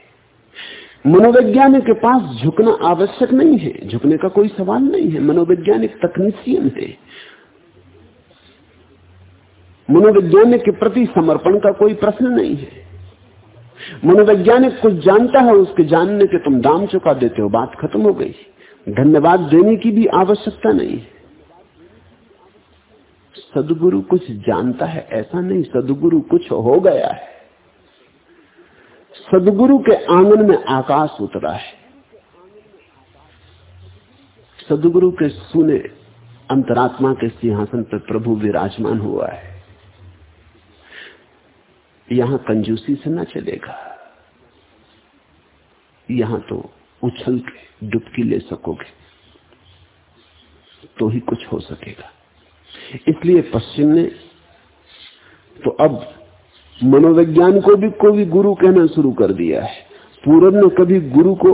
मनोवैज्ञानिक के पास झुकना आवश्यक नहीं है, झुकने का कोई सवाल नहीं है। मनोवैज्ञानिक तकनीशियन है। मनोवैज्ञानिक के प्रति समर्पण का कोई प्रश्न नहीं है। मनोवैज्ञानिक कुछ जानता है, उसके जानने के तुम दाम चुका देते हो, बात खत्म हो गई। धन्यवाद देने की भी आवश्यकता नहीं है। सदगुरु कुछ जानता है, ऐसा नहीं, सदगुरु कुछ हो गया है। सदगुरु के आँगन में आकाश उतरा है। सदगुरु के सुने अंतरात्मा के सिंहासन पर प्रभु विराजमान हुआ है। यहाँ कंजूसी से ना चलेगा। यहाँ तो उछल के, डुबकी ले सकोगे तो ही कुछ हो सकेगा। इसलिए पश्चिम ने तो अब मनोविज्ञान को भी कोई गुरु कहना शुरू कर दिया है। पूरब ने कभी गुरु को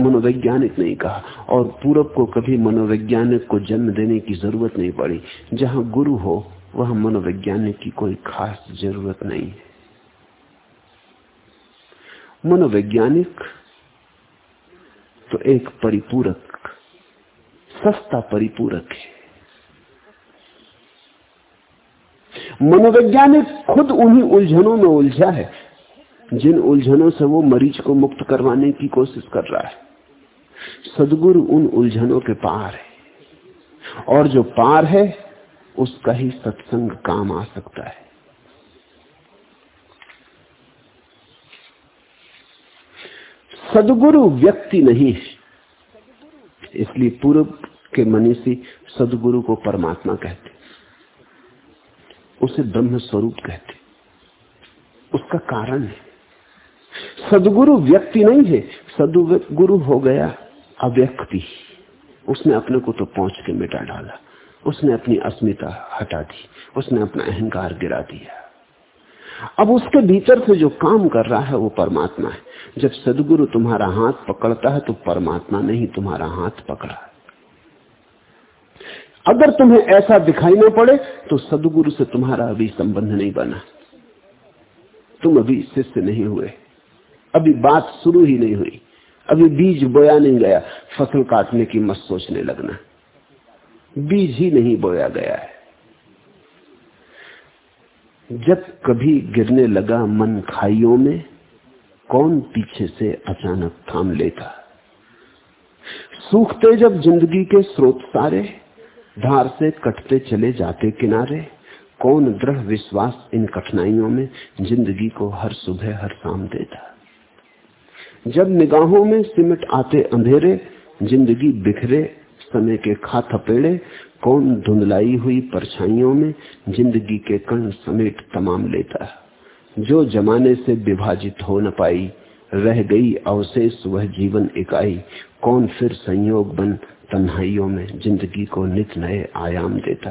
मनोवैज्ञानिक नहीं कहा और पूरब को कभी मनोवैज्ञानिक को जन्म देने की ज़रूरत नहीं पड़ी। जहाँ गुरु हो, वहाँ मनोवैज्ञानिक की कोई खास ज़रूरत नहीं है। मनोवैज्ञानिक तो एक परिपूरक, सस्ता परिपूरक है। मनोवैज्ञानिक खुद उन्हीं उलझनों में उलझा है, जिन उलझनों से वो मरीज़ को मुक्त करवाने की कोशिश कर रहा है। सदगुरु उन उलझनों के पार है, और जो पार है, उसका ही सत्संग काम आ सकता है। सदगुरु व्यक्ति नहीं है, इसलिए पूर्व के मनीषी सदगुरु को परमात्मा कहते उसे ब्रह्म स्वरूप कहते। उसका कारण है। सदगुरु व्यक्ति नहीं है, सदगुरु हो गया अव्यक्ति। उसने अपने को तो पहुँच के मिटा डाला। उसने अपनी अस्मिता हटा दी। उसने अपना अहंकार गिरा दिया। अब उसके भीतर से जो काम कर रहा है वो परमात्मा है। जब सदगुरु तुम्हारा हाथ पकड़ता है तो परमात्मा ने ही तुम्हारा हाथ पकड़ा। अगर तुम्हें ऐसा दिखाई ना पड़े तो सदगुरु से तुम्हारा अभी संबंध नहीं बना। तुम अभी शिष्य नहीं हुए। अभी बात शुरू ही नहीं हुई। अभी बीज बोया नहीं गया। फ़सल काटने की मत सोचने लगना। बीज ही नहीं बोया गया है। जब कभी गिरने लगा मन खाइयों में, कौन पीछे से अचानक थाम लेता? सूखते जब ज़िंदगी के स्रोत सारे धार से कटते चले जाते किनारे, कौन दृढ़ विश्वास इन कठिनाइयों में ज़िंदगी को हर सुबह हर शाम देता? जब निगाहों में सिमट आते अंधेरे, ज़िंदगी बिखरे, समय के खा थपेड़े, कौन धुंधलाई हुई परछाइयों में ज़िंदगी के कण समेट तमाम लेता? जो जमाने से विभाजित हो न पाई, रह गई अवशेष वह जीवन इकाई, कौन फिर संयोग बन तन्हाइयों में ज़िंदगी को नित नए आयाम देता।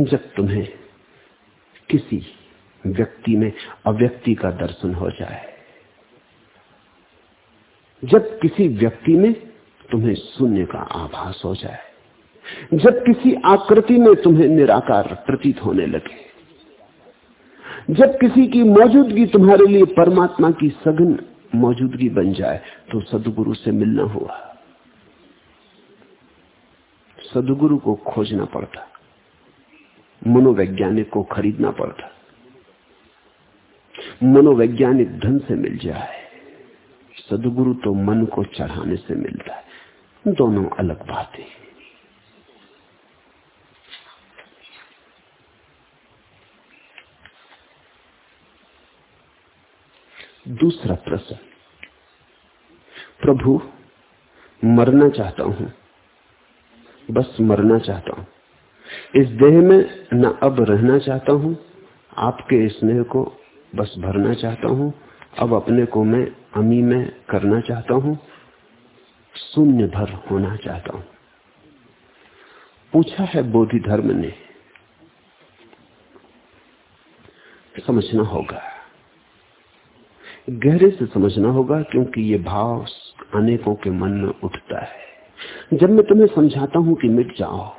जब तुम्हें किसी व्यक्ति में अव्यक्ति का दर्शन हो जाए, जब किसी व्यक्ति में तुम्हें शून्य का आभास हो जाए, जब किसी आकृति में तुम्हें निराकार प्रतीत होने लगे, जब किसी की मौजूदगी तुम्हारे लिए परमात्मा की सघन मौजूदगी बन जाए तो सदगुरु से मिलना हुआ। सदगुरु को खोजना पड़ता। मनोवैज्ञानिक को खरीदना पड़ता। मनोवैज्ञानिक धन से मिल जाए, सदगुरु तो मन को चढ़ाने से मिलता है। दोनों अलग बातें दूसरा प्रश्न। प्रभु, मरना चाहता हूँ। बस मरना चाहता हूँ। इस देह में न अब रहना चाहता हूँ, आपके स्नेह को बस भरना चाहता हूँ, अब अपने को मैं अमी में करना चाहता हूँ, शून्य भर होना चाहता हूँ। पूछा है बोधि धर्म ने, समझना होगा। गहरे से समझना होगा क्योंकि ये भाव अनेकों के मन में उठता है। जब मैं तुम्हें समझाता हूँ कि मिट जाओ,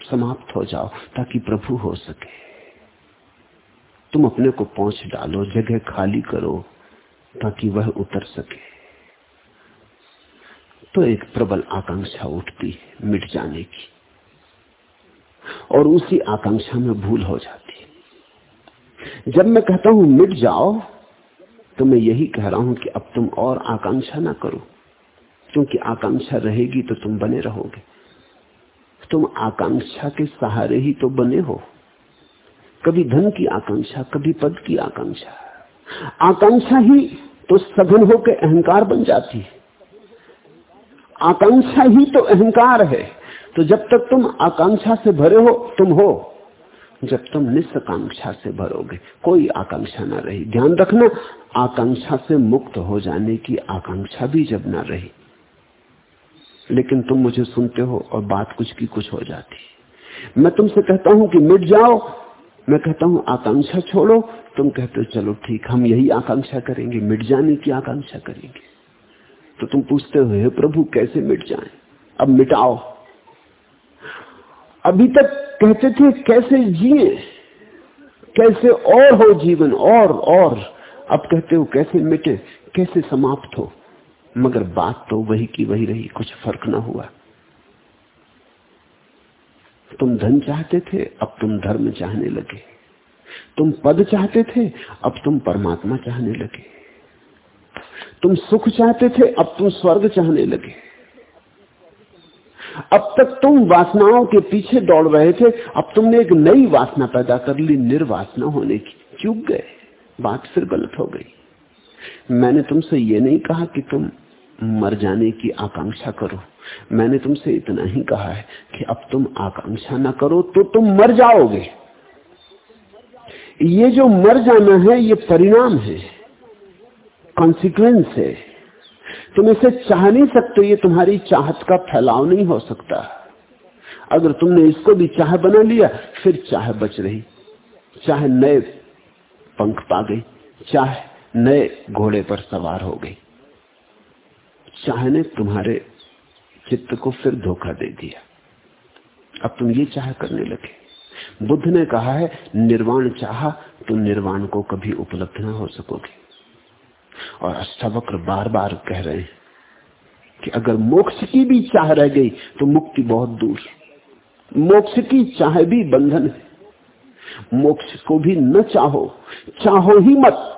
समाप्त हो जाओ, ताकि प्रभु हो सके। तुम अपने को पहुँच डालो, जगह खाली करो, ताकि वह उतर सके। तो एक प्रबल आकांक्षा उठती है मिट जाने की, और उसी आकांक्षा में भूल हो जाती है। जब मैं कहता हूँ मिट जाओ तो मैं यही कह रहा हूँ कि अब तुम और आकांक्षा ना करो। क्योंकि आकांक्षा रहेगी तो तुम बने रहोगे। तुम आकांक्षा के सहारे ही तो बने हो। कभी धन की आकांक्षा, कभी पद की आकांक्षा। आकांक्षा ही तो सघन होकर अहंकार बन जाती है। आकांक्षा ही तो अहंकार है। तो जब तक तुम आकांक्षा से भरे हो, तुम हो। जब तुम निष्कांक्षा से भरोगे, कोई आकांक्षा ना रही। ध्यान रखना, आकांक्षा से मुक्त हो जाने की आकांक्षा भी जब ना रही। लेकिन तुम मुझे सुनते हो और बात कुछ की कुछ हो जाती मैं तुमसे कहता हूँ कि मिट जाओ। मैं कहता हूँ, आकांक्षा छोड़ो। तुम कहते हो, चलो ठीक, हम यही आकांक्षा करेंगे, मिट जाने की आकांक्षा करेंगे। तो तुम पूछते हो, हे प्रभु, कैसे मिट जाए? अब मिटाओ। अभी तक कहते थे, कैसे जिए? कैसे और हो जीवन? और और। अब कहते हो, कैसे मिटे? कैसे समाप्त हो? मगर बात तो वही की वही रही, कुछ फ़र्क ना हुआ। तुम धन चाहते थे, अब तुम धर्म चाहने लगे। तुम पद चाहते थे, अब तुम परमात्मा चाहने लगे। तुम सुख चाहते थे, अब तुम स्वर्ग चाहने लगे। अब तक तुम वासनाओं के पीछे दौड़ रहे थे, अब तुमने एक नई वासना पैदा कर ली, निर्वासना होने की। चूक गए, बात फिर गलत हो गई। मैंने तुमसे ये नहीं कहा कि तुम मर जाने की आकांक्षा करो। मैंने तुमसे इतना ही कहा है कि अब तुम आकांक्षा ना करो तो तुम मर जाओगे। ये जो मर जाना है, ये परिणाम है। कॉन्सिक्वेंस है। तुम इसे चाह नहीं सकते, ये तुम्हारी चाहत का फैलाव नहीं हो सकता। अगर तुमने इसको भी चाह बना लिया, फिर चाह बच रही। चाहे नए पंख पा गई, चाहे नए घोड़े पर सवार हो गई। चाह ने तुम्हारे चित्त को फिर धोखा दे दिया। अब तुम ये चाह करने लगे। बुद्ध ने कहा है, निर्वाण चाह तो निर्वाण को कभी उपलब्ध ना हो सकोगे। और अष्टावक्र बार बार कह रहे हैं कि अगर मोक्ष की भी चाह रह गई तो मुक्ति बहुत दूर। मोक्ष की चाह भी बंधन है। मोक्ष को भी न चाहो चाहो ही मत।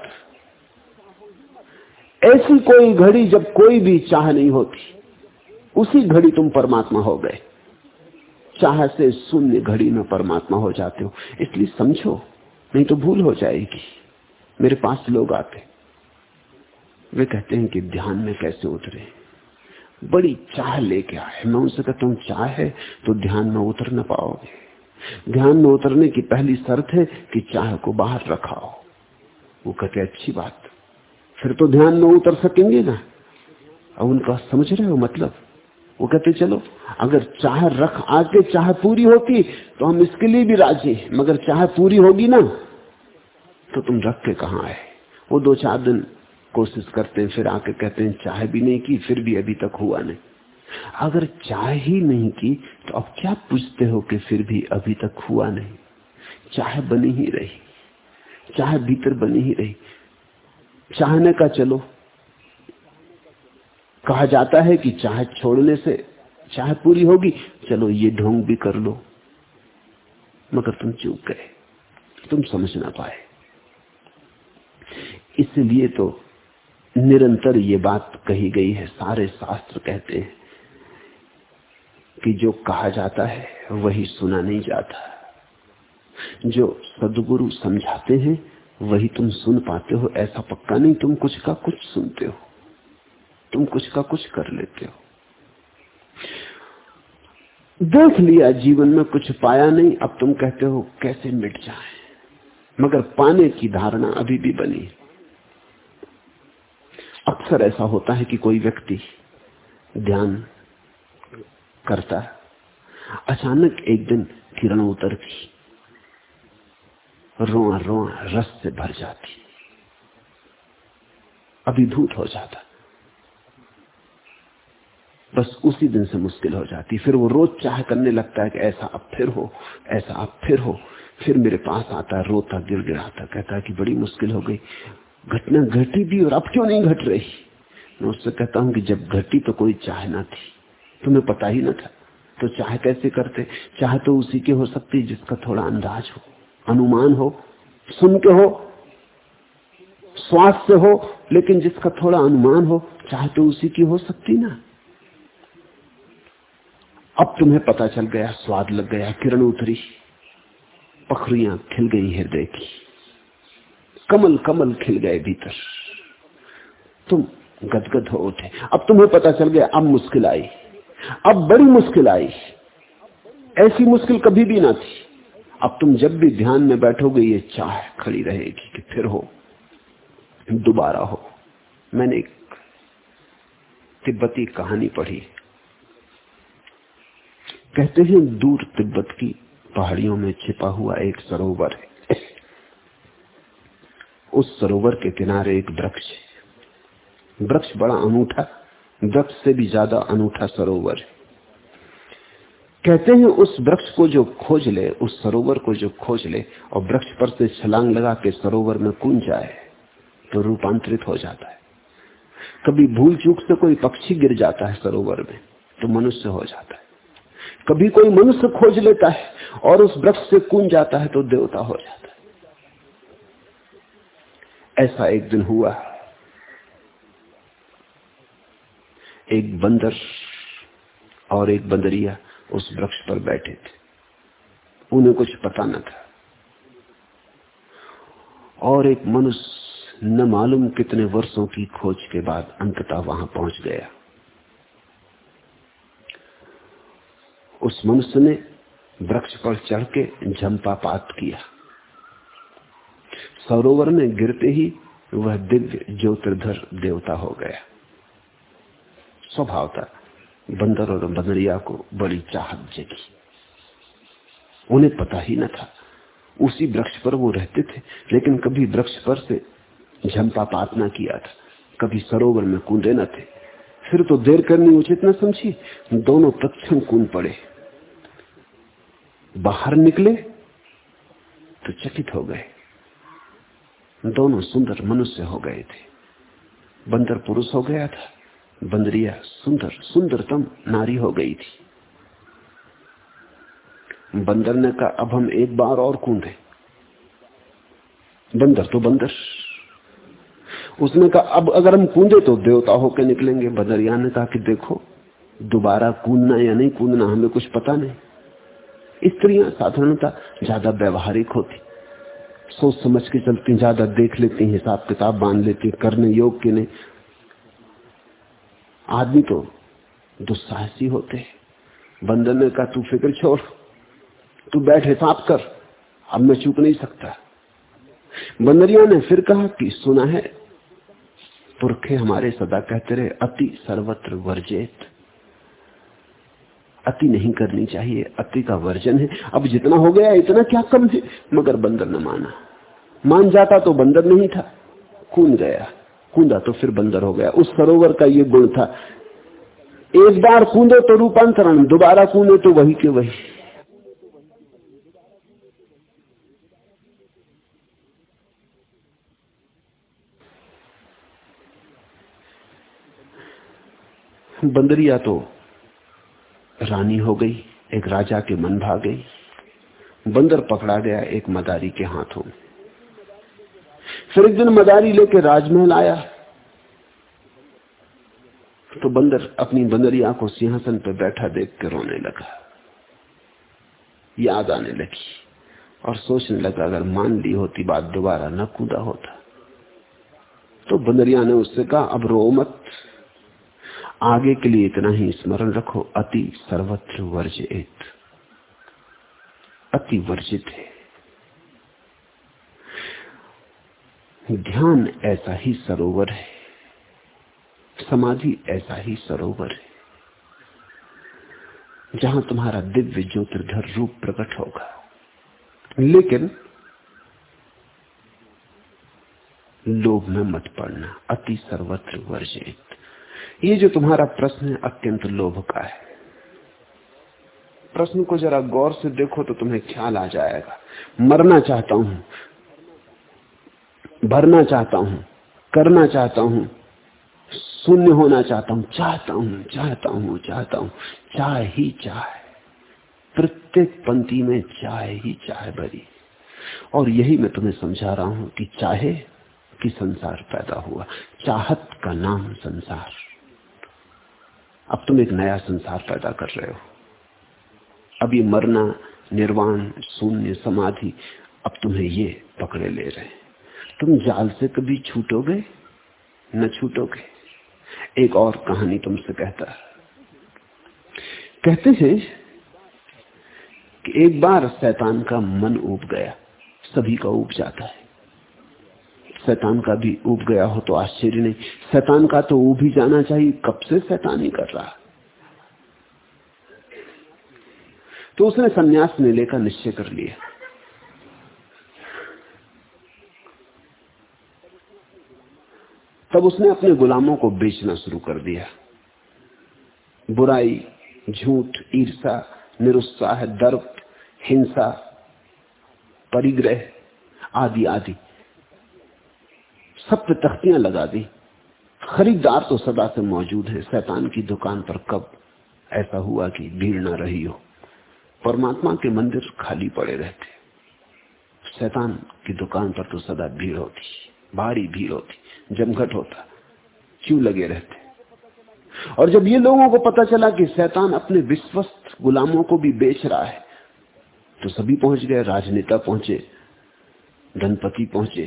ऐसी कोई घड़ी जब कोई भी चाह नहीं होती, उसी घड़ी तुम परमात्मा हो गए। चाह से शून्य घड़ी में परमात्मा हो जाते हो। इसलिए समझो, नहीं तो भूल हो जाएगी। मेरे पास लोग आते वे कहते हैं कि ध्यान में कैसे उतरे? बड़ी चाह लेके आए। मैं उनसे कहता हूँ, चाह है तो ध्यान में उतर न पाओगे। ध्यान में उतरने की पहली शर्त है कि चाह को बाहर रखाओ। वो कहते अच्छी बात। फिर तो ध्यान में उतर सकेंगे ना। अब उनका समझ रहे हो मतलब? वो कहते, चलो, अगर चाह रख आके चाह पूरी होती तो हम इसके लिए भी राज़ी मगर चाह पूरी होगी ना तो तुम रख के कहा आए? वो दो चार दिन कोशिश करते हैं, फिर आके कहते हैं चाय भी नहीं की, फिर भी अभी तक हुआ नहीं। अगर चाय ही नहीं की तो अब क्या पूछते हो कि फिर भी अभी तक हुआ नहीं? चाय बनी ही रही। चाहे भीतर बनी ही रही। चाहने का चलो। कहा जाता है कि चाहे छोड़ने से, चाहे पूरी होगी, चलो ये ढोंग भी कर लो। मगर तुम चूक गए। तुम समझ ना पाए। इसलिए तो निरंतर ये बात कही गई है। सारे शास्त्र कहते हैं कि जो कहा जाता है, वही सुना नहीं जाता। जो सदगुरु समझाते हैं वही तुम सुन पाते हो, ऐसा पक्का नहीं तुम कुछ का कुछ सुनते हो। तुम कुछ का कुछ कर लेते हो। देख लिया, जीवन में कुछ पाया नहीं, अब तुम कहते हो, कैसे मिट जाए? मगर पाने की धारणा अभी भी बनी। अक्सर ऐसा होता है कि कोई व्यक्ति ध्यान करता अचानक एक दिन किरण उतरती। रोआ रोआ रस से भर जाती। अभिभूत हो जाता। बस उसी दिन से मुश्किल हो जाती। फिर वो रोज चाह करने लगता है कि ऐसा अब फिर हो, ऐसा अब फिर हो। फिर मेरे पास आता, रोता गिर गिराता कहता कि बड़ी मुश्किल हो गई। घटना घटी भी और अब क्यों नहीं घट रही? मैं उससे कहता हूँ कि जब घटी तो कोई चाह ना थी। तुम्हें पता ही ना था। तो चाह कैसे करते? चाह तो उसी के हो सकती जिसका थोड़ा अंदाज हो। अनुमान हो सुन के हो श्वास से हो, लेकिन जिसका थोड़ा अनुमान हो, चाहे तो उसी की हो सकती ना। अब तुम्हें पता चल गया, स्वाद लग गया, किरण उतरी। पखरियाँ खिल गई हृदय की। कमल कमल खिल गए भीतर। तुम गदगद हो उठे। अब तुम्हें पता चल गया, अब मुश्किल आई। अब बड़ी मुश्किल आई। ऐसी मुश्किल कभी भी ना थी। अब तुम जब भी ध्यान में बैठोगे, ये चाह खड़ी रहेगी कि फिर हो, दोबारा हो। मैंने एक तिब्बती कहानी पढ़ी। कहते हैं, दूर तिब्बत की पहाड़ियों में छिपा हुआ एक सरोवर है। उस सरोवर के किनारे एक वृक्ष वृक्ष बड़ा अनूठा, वृक्ष से भी ज़्यादा अनूठा सरोवर है। कहते हैं, उस वृक्ष को जो खोज ले, उस सरोवर को जो खोज ले, और वृक्ष पर से छलांग लगा के सरोवर में कूद जाए तो रूपांतरित हो जाता है। कभी भूल चूक से कोई पक्षी गिर जाता है सरोवर में तो मनुष्य हो जाता है। कभी कोई मनुष्य खोज लेता है, और उस वृक्ष से कूद जाता है तो देवता हो जाता है। ऐसा एक दिन हुआ। एक बंदर और एक बंदरिया उस वृक्ष पर बैठे थे। उन्हें कुछ पता न था। और एक मनुष्य न मालूम कितने वर्षों की खोज के बाद अंततः वहाँ पहुँच गया। उस मनुष्य ने वृक्ष पर चढ़ के झंपा पात किया। सरोवर में गिरते ही वह दिव्य ज्योतिर्धर देवता हो गया। स्वभाव था। बंदर और बंदरिया को बड़ी चाहत जगी। उन्हें पता ही न था। उसी वृक्ष पर वो रहते थे, लेकिन कभी वृक्ष पर से झंपा पात ना किया था, कभी सरोवर में कूदे न थे। फिर तो देर करनी उचित न समझी, दोनों तत्म कूद पड़े। बाहर निकले तो चकित हो गए। दोनों सुंदर मनुष्य हो गए थे। बंदर पुरुष हो गया था। बंदरिया सुंदर, सुंदरतम नारी हो गई थी। बंदर ने कहा, अब हम एक बार और कूदे। बंदर तो बंदर। उसने कहा, अब अगर हम कूदे तो देवता होकर निकलेंगे। बंदरिया ने कहा कि देखो, दोबारा कूदना या नहीं कूदना हमें कुछ पता नहीं। स्त्रियाँ साधारणता ज़्यादा व्यवहारिक होती, सोच समझ के चलती, ज़्यादा देख लेती हिसाब किताब बाँध लेती, करने योग्य नहीं। आदमी तो दुस्साहसी होते बंदर ने कहा, तू फ़िक्र छोड़, तू बैठ हिसाब कर, अब मैं चूक नहीं सकता। बंदरिया ने फिर कहा कि सुना है, पुरखे हमारे सदा कहते रहे, अति सर्वत्र वर्जित, अति नहीं करनी चाहिए, अति का वर्जन है। अब जितना हो गया, इतना क्या कम है? मगर बंदर न माना। मान जाता तो बंदर नहीं था कून गया। कूदा तो फिर बंदर हो गया। उस सरोवर का ये गुण था। एक बार कूदो तो रूपांतरण, दोबारा कूदे तो वही के वही। बंदरिया तो रानी हो गई, एक राजा के मन भाग गई। बंदर पकड़ा गया एक मदारी के हाथों में। फिर एक दिन मदारी लेके राजमहल आया। तो बंदर अपनी बंदरिया को सिंहासन पर बैठा देख के रोने लगा। याद आने लगी और सोचने लगा, अगर मान ली होती बात दोबारा न कूदा होता। तो बंदरिया ने उससे कहा, अब रो मत। आगे के लिए इतना ही स्मरण रखो, अति सर्वत्र वर्जित। अति वर्जित है। ध्यान ऐसा ही सरोवर है। समाधि ऐसा ही सरोवर है। जहाँ तुम्हारा दिव्य ज्योतिर्धर रूप प्रकट होगा। लेकिन लोभ में मत पड़ना, अति सर्वत्र वर्जित। ये जो तुम्हारा प्रश्न है, अत्यंत लोभ का है। प्रश्न को जरा गौर से देखो तो तुम्हें ख्याल आ जाएगा। मरना चाहता हूँ भरना चाहता हूँ, करना चाहता हूँ, शून्य होना चाहता हूँ चाहता हूँ चाहता हूँ चाहता हूँ, चाह ही चाह। प्रत्येक पंक्ति में चाह ही चाह भरी। और यही मैं तुम्हें समझा रहा हूँ कि चाहे कि संसार पैदा हुआ, चाहत का नाम संसार। अब तुम एक नया संसार पैदा कर रहे हो। अब ये मरना, निर्वाण, शून्य, समाधि, अब तुम्हें ये पकड़े ले रहे तुम जाल से कभी छूटोगे? न छूटोगे। एक और कहानी तुमसे कहता है। कहते हैं कि एक बार शैतान का मन उब गया। सभी का उब जाता है। शैतान का भी उब गया हो तो आश्चर्य नहीं। शैतान का तो उब ही जाना चाहिए। कब से शैतान ही कर रहा? तो उसने संन्यास लेने का निश्चय कर लिया। तब उसने अपने गुलामों को बेचना शुरू कर दिया। बुराई, झूठ ईर्षा निरुत्साह दर्प हिंसा, परिग्रह आदि आदि। सब पे तख्तियाँ लगा दी। खरीदार तो सदा से मौजूद है। शैतान की दुकान पर कब ऐसा हुआ कि भीड़ ना रही हो? परमात्मा के मंदिर खाली पड़े रहते। शैतान की दुकान पर तो सदा भीड़ होती, भारी भीड़ होती। जमघट होता। क्यों लगे रहते? और जब ये लोगों को पता चला कि शैतान अपने विश्वस्त गुलामों को भी बेच रहा है तो सभी पहुँच गए, राजनेता पहुँचे धनपति पहुँचे,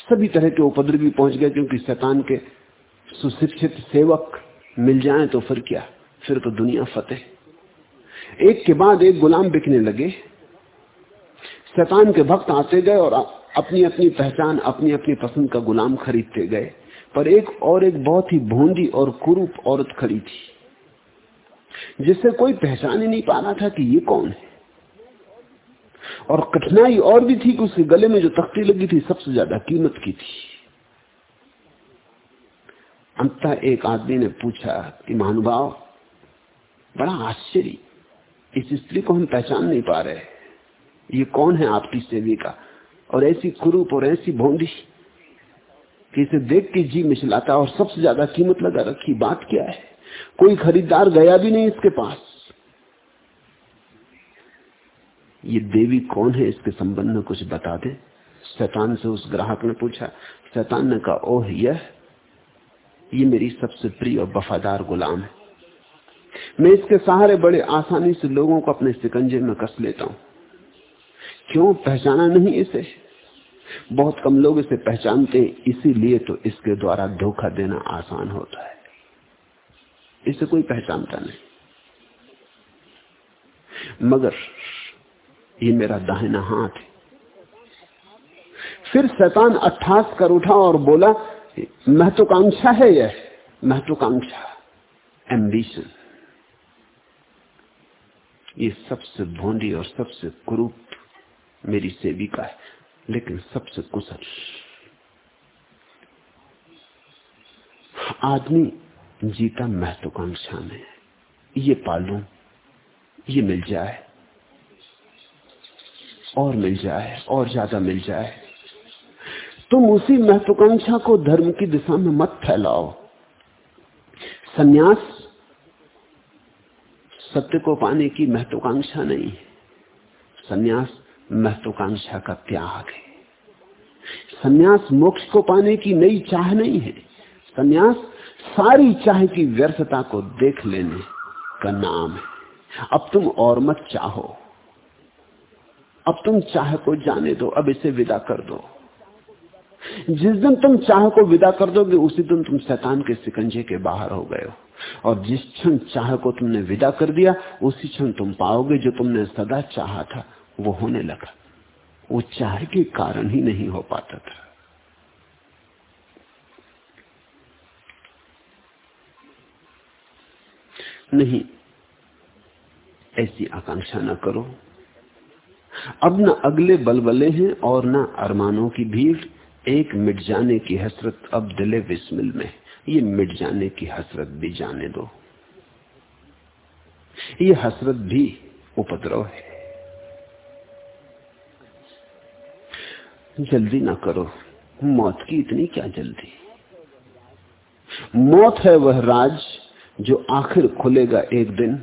सभी तरह के उपद्रवी पहुँच गए, क्योंकि शैतान के सुशिक्षित सेवक मिल जाएँ तो फिर क्या? फिर तो दुनिया फतेह। एक के बाद एक गुलाम बिकने लगे। शैतान के भक्त आते गए और अपनी अपनी पहचान अपनी अपनी पसंद का गुलाम खरीदते गए। पर एक और एक बहुत ही भोंदी और कुरूप औरत खड़ी थी, जिससे कोई पहचान ही नहीं पा रहा था कि ये कौन है। और कठिनाई और भी थी कि उसके गले में जो तख्ती लगी थी, सबसे ज़्यादा कीमत की थी। अंततः एक आदमी ने पूछा कि, महानुभाव, बड़ा आश्चर्य, इस स्त्री को हम पहचान नहीं पा रहे ये कौन है आपकी सेविका? और ऐसी कुरूप और ऐसी भोंडी कि इसे देख के जी मिचलाता और सबसे ज़्यादा कीमत लगा रखी बात क्या है? कोई खरीदार गया भी नहीं इसके पास। ये देवी कौन है? इसके संबंध में कुछ बता दे। शैतान से उस ग्राहक ने पूछा, शैतान ने कहा, ओह, यह, ये मेरी सबसे प्रिय और वफादार गुलाम है। मैं इसके सहारे बड़े आसानी से लोगों को अपने सिकंजे में कस लेता हूँ। क्यों पहचाना नहीं इसे? बहुत कम लोग इसे पहचानते हैं, इसीलिए तो इसके द्वारा धोखा देना आसान होता है। इसे कोई पहचानता नहीं। मगर ये मेरा दाहिना हाथ है। फिर शैतान अट्ठास कर उठा और बोला, महत्वाकांक्षा है यह, महत्वाकांक्षा एम्बिशन ये सबसे भोंडी और सबसे कुरूप मेरी सेविका है। लेकिन सबसे कुशल आदमी जीता महत्वाकांक्षा में ये पालू, ये मिल जाए, और मिल जाए, और ज़्यादा मिल जाए। तुम उसी महत्वाकांक्षा को धर्म की दिशा में मत फैलाओ। सन्यास सत्य को पाने की महत्वाकांक्षा नहीं है। सन्यास महत्वाकांक्षा का त्याग है। सन्यास मोक्ष को पाने की नई चाह नहीं है। सन्यास सारी चाह की व्यर्थता को देख लेने का नाम है। अब तुम और मत चाहो। अब तुम चाह को जाने दो, अब इसे विदा कर दो। जिस दिन तुम चाह को विदा कर दोगे, उसी दिन तुम शैतान के सिकंजे के बाहर हो गए हो। और जिस क्षण चाह को तुमने विदा कर दिया, उसी क्षण तुम पाओगे जो तुमने सदा चाहा था। वो होने लगा। वो चाह के कारण ही नहीं हो पाता था। नहीं, ऐसी आकांक्षा न करो। अब न अगले बलबले हैं और न अरमानों की भीड़। एक मिट जाने की हसरत अब दिले विस्मिल में। ये मिट जाने की हसरत भी जाने दो। ये हसरत भी उपद्रव है। जल्दी ना करो। मौत की इतनी क्या जल्दी? मौत है वह राज जो आखिर खुलेगा एक दिन।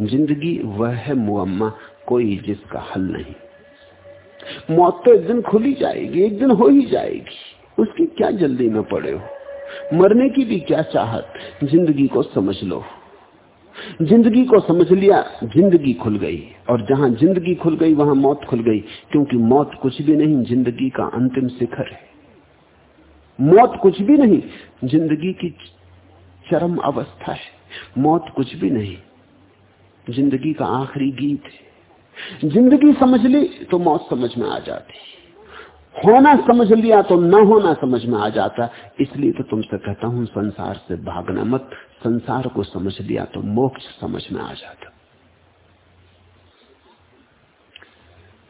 ज़िंदगी वह है मुअम्मा, कोई जिसका हल नहीं। मौत तो एक दिन खुली जाएगी, एक दिन हो ही जाएगी। उसकी क्या जल्दी में पड़े हो? मरने की भी क्या चाहत? ज़िंदगी को समझ लो। ज़िंदगी को समझ लिया, ज़िंदगी खुल गई। और जहाँ ज़िंदगी खुल गई, वहाँ मौत खुल गई, क्योंकि मौत कुछ भी नहीं, ज़िंदगी का अंतिम शिखर है। मौत कुछ भी नहीं, ज़िंदगी की चरम अवस्था है। मौत कुछ भी नहीं, ज़िंदगी का आखिरी गीत है। ज़िंदगी समझ ली तो मौत समझ में आ जाती। होना समझ लिया तो न होना समझ में आ जाता। इसलिए तो तुमसे कहता हूँ, संसार से भागना मत संसार को समझ लिया तो मोक्ष समझ में आ जाता।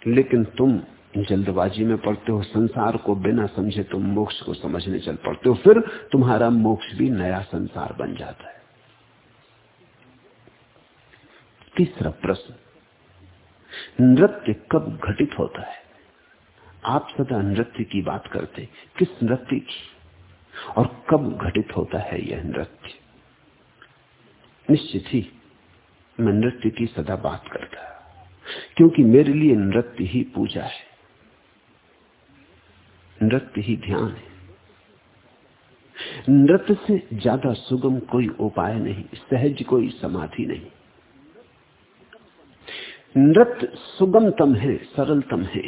लेकिन तुम जल्दबाजी में पड़ते हो, संसार को बिना समझे तुम मोक्ष को समझने चल पड़ते हो, फिर तुम्हारा मोक्ष भी नया संसार बन जाता है। तीसरा प्रश्न, नृत्य कब घटित होता है? आप सदा नृत्य की बात करते, किस नृत्य की? और कब घटित होता है यह नृत्य? निश्चित ही मैं नृत्य की सदा बात करता क्योंकि मेरे लिए नृत्य ही पूजा है। नृत्य ही ध्यान है। नृत्य से ज़्यादा सुगम कोई उपाय नहीं, सहज कोई समाधि नहीं। नृत्य सुगमतम है, सरलतम है,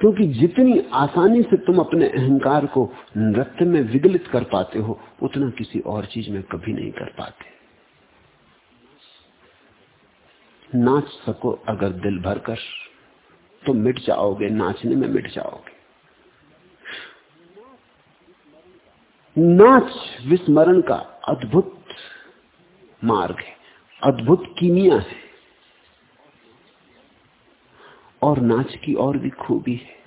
क्योंकि जितनी आसानी से तुम अपने अहंकार को नृत्य में विगलित कर पाते हो, उतना किसी और चीज़ में कभी नहीं कर पाते। नाच सको अगर दिल भरकर तो मिट जाओगे, नाचने में मिट जाओगे। नाच विस्मरण का अद्भुत मार्ग है, अद्भुत कीमिया है, और नाच की और भी खूबी है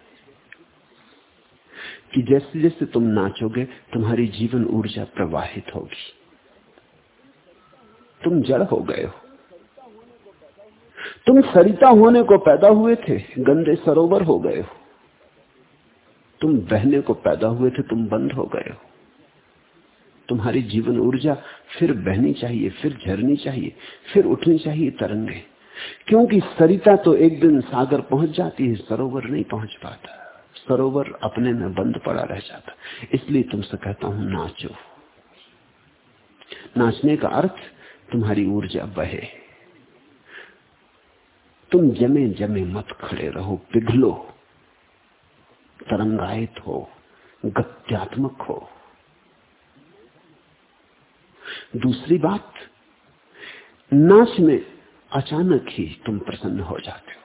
कि जैसे जैसे तुम नाचोगे, तुम्हारी जीवन ऊर्जा प्रवाहित होगी। तुम जड़ हो गए हो। तुम सरिता होने को पैदा हुए थे, गंदे सरोवर हो गए हो। तुम बहने को पैदा हुए थे, तुम बंद हो गए हो। तुम्हारी जीवन ऊर्जा फिर बहनी चाहिए, फिर झरनी चाहिए, फिर उठनी चाहिए तरंगे। क्योंकि सरिता तो एक दिन सागर पहुँच जाती है, सरोवर नहीं पहुँच पाता। सरोवर अपने में बंद पड़ा रह जाता। इसलिए तुमसे कहता हूँ, नाचो। नाचने का अर्थ, तुम्हारी ऊर्जा बहे। तुम जमे जमे मत खड़े रहो, पिघलो, तरंगायत हो, गत्यात्मक हो। दूसरी बात नाच में अचानक ही तुम प्रसन्न हो जाते हो।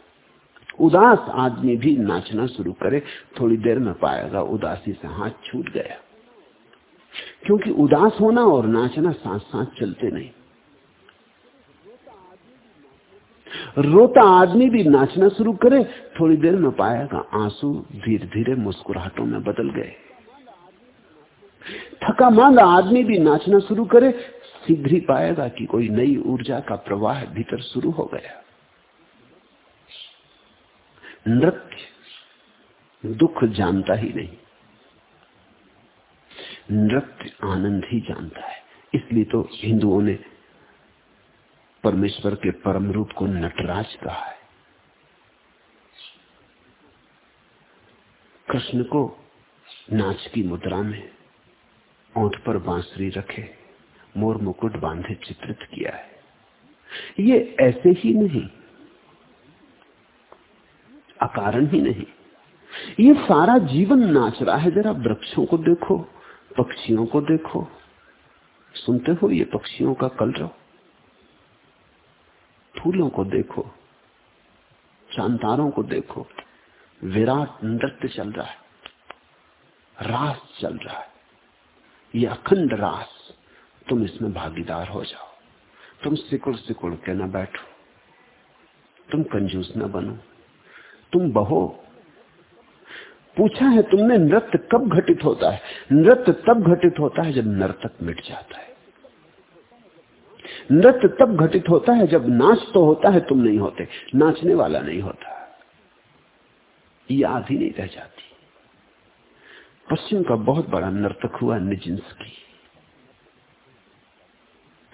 उदास आदमी भी नाचना शुरू करे, थोड़ी देर में पाएगा, उदासी से हाथ छूट गया। क्योंकि उदास होना और नाचना साथ साथ चलते नहीं। रोता आदमी भी नाचना शुरू करे, थोड़ी देर में पाएगा आँसू धीरे धीरे मुस्कुराहटों में बदल गए। थका मांदा आदमी भी नाचना शुरू करे शीघ्र ही पाएगा कि कोई नई ऊर्जा का प्रवाह भीतर शुरू हो गया। नृत्य, दुख जानता ही नहीं। नृत्य आनंद ही जानता है, इसलिए तो हिंदुओं ने परमेश्वर के परम रूप को नटराज कहा है। कृष्ण को नाच की मुद्रा में ओंठ पर बांसुरी रखे, मोर मुकुट बांधे चित्रित किया है। ये ऐसे ही नहीं, अकारण ही नहीं। ये सारा जीवन नाच रहा है। जरा वृक्षों को देखो, पक्षियों को देखो, सुनते हो ये पक्षियों का कलरव? फूलों को देखो चांतारों को देखो, विराट नृत्य चल रहा है, रास चल रहा है, ये अखंड रास, तुम इसमें भागीदार हो जाओ, तुम सिकुड़ सिकुड़ के ना बैठो, तुम कंजूस न बनो, तुम बहो। पूछा है तुमने नृत्य कब घटित होता है? नृत्य तब घटित होता है जब नर्तक मिट जाता है। नृत्य तब घटित होता है जब नाच तो होता है, तुम नहीं होते। नाचने वाला नहीं होता। याद ही नहीं रह जाती। पश्चिम का बहुत बड़ा नर्तक हुआ निजिंस की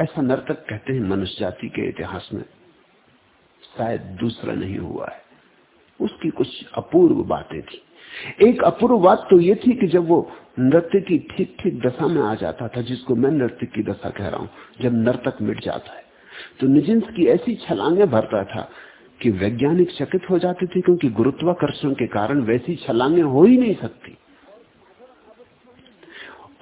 ऐसा नर्तक कहते हैं मनुष्य जाति के इतिहास में। शायद दूसरा नहीं हुआ है। उसकी कुछ अपूर्व बातें थी। एक अपूर्व बात तो ये थी कि जब वो नृत्य की ठीक ठीक दशा में आ जाता था, जिसको मैं नृत्य की दशा कह रहा हूँ, जब नर्तक मिट जाता है तो निजिंस की ऐसी छलांगे भरता था कि वैज्ञानिक चकित हो जाते थे क्योंकि गुरुत्वाकर्षण के कारण वैसी छलांगे हो ही नहीं सकती।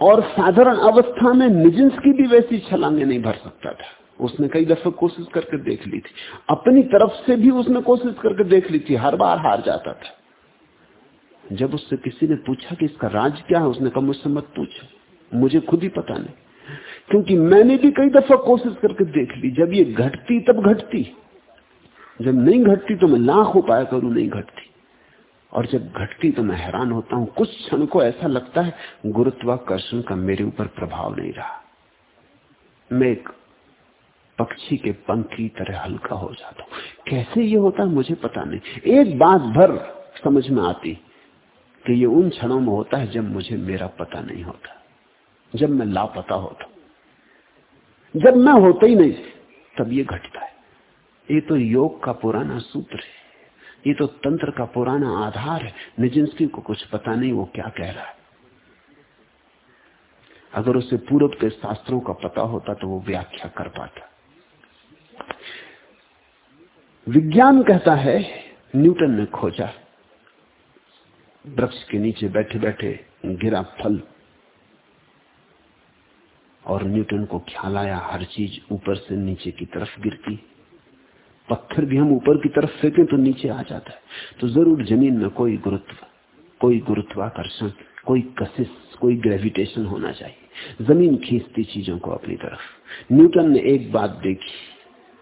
और साधारण अवस्था में निजिंस की भी वैसी छलांगे नहीं भर सकता था। उसने कई दफे कोशिश करके देख ली थी। अपनी तरफ़ से भी उसने कोशिश करके देख ली थी। हर बार हार जाता था। जब उससे किसी ने पूछा कि इसका राज क्या है, उसने कहा, मुझसे मत पूछो। मुझे खुद ही पता नहीं। क्योंकि मैंने भी कई दफ़ा कोशिश करके देख ली, जब ये घटती, तब घटती। जब नहीं घटती तो मैं लाख उपाय करूँ, नहीं घटती। और जब घटती तो मैं हैरान होता हूँ, कुछ क्षण को ऐसा लगता है, गुरुत्वाकर्षण का मेरे ऊपर प्रभाव नहीं रहा। मैं एक पक्षी के पंख की तरह हल्का हो जाता हूँ। कैसे ये होता है, मुझे पता नहीं। एक बात भर समझ में आती कि ये उन क्षणों में होता है जब मुझे मेरा पता नहीं होता, जब मैं लापता होता जब मैं होता ही नहीं, तब ये घटता है। ये तो योग का पुराना सूत्र है, ये तो तंत्र का पुराना आधार है। निजिंस्की को कुछ पता नहीं, वो क्या कह रहा है। अगर उसे पूर्व के शास्त्रों का पता होता तो वो व्याख्या कर पाता। विज्ञान कहता है, न्यूटन ने खोजा वृक्ष के नीचे बैठे बैठे गिरा फल और न्यूटन को ख्याल आया हर चीज़ ऊपर से नीचे की तरफ़ गिरती। पत्थर भी हम ऊपर की तरफ़ फेंके तो नीचे आ जाता है। तो ज़रूर ज़मीन में कोई गुरुत्व, कोई गुरुत्वाकर्षण, कोई कशिश, कोई ग्रेविटेशन होना चाहिए। ज़मीन खींचती चीज़ों को अपनी तरफ़। न्यूटन ने एक बात देखी।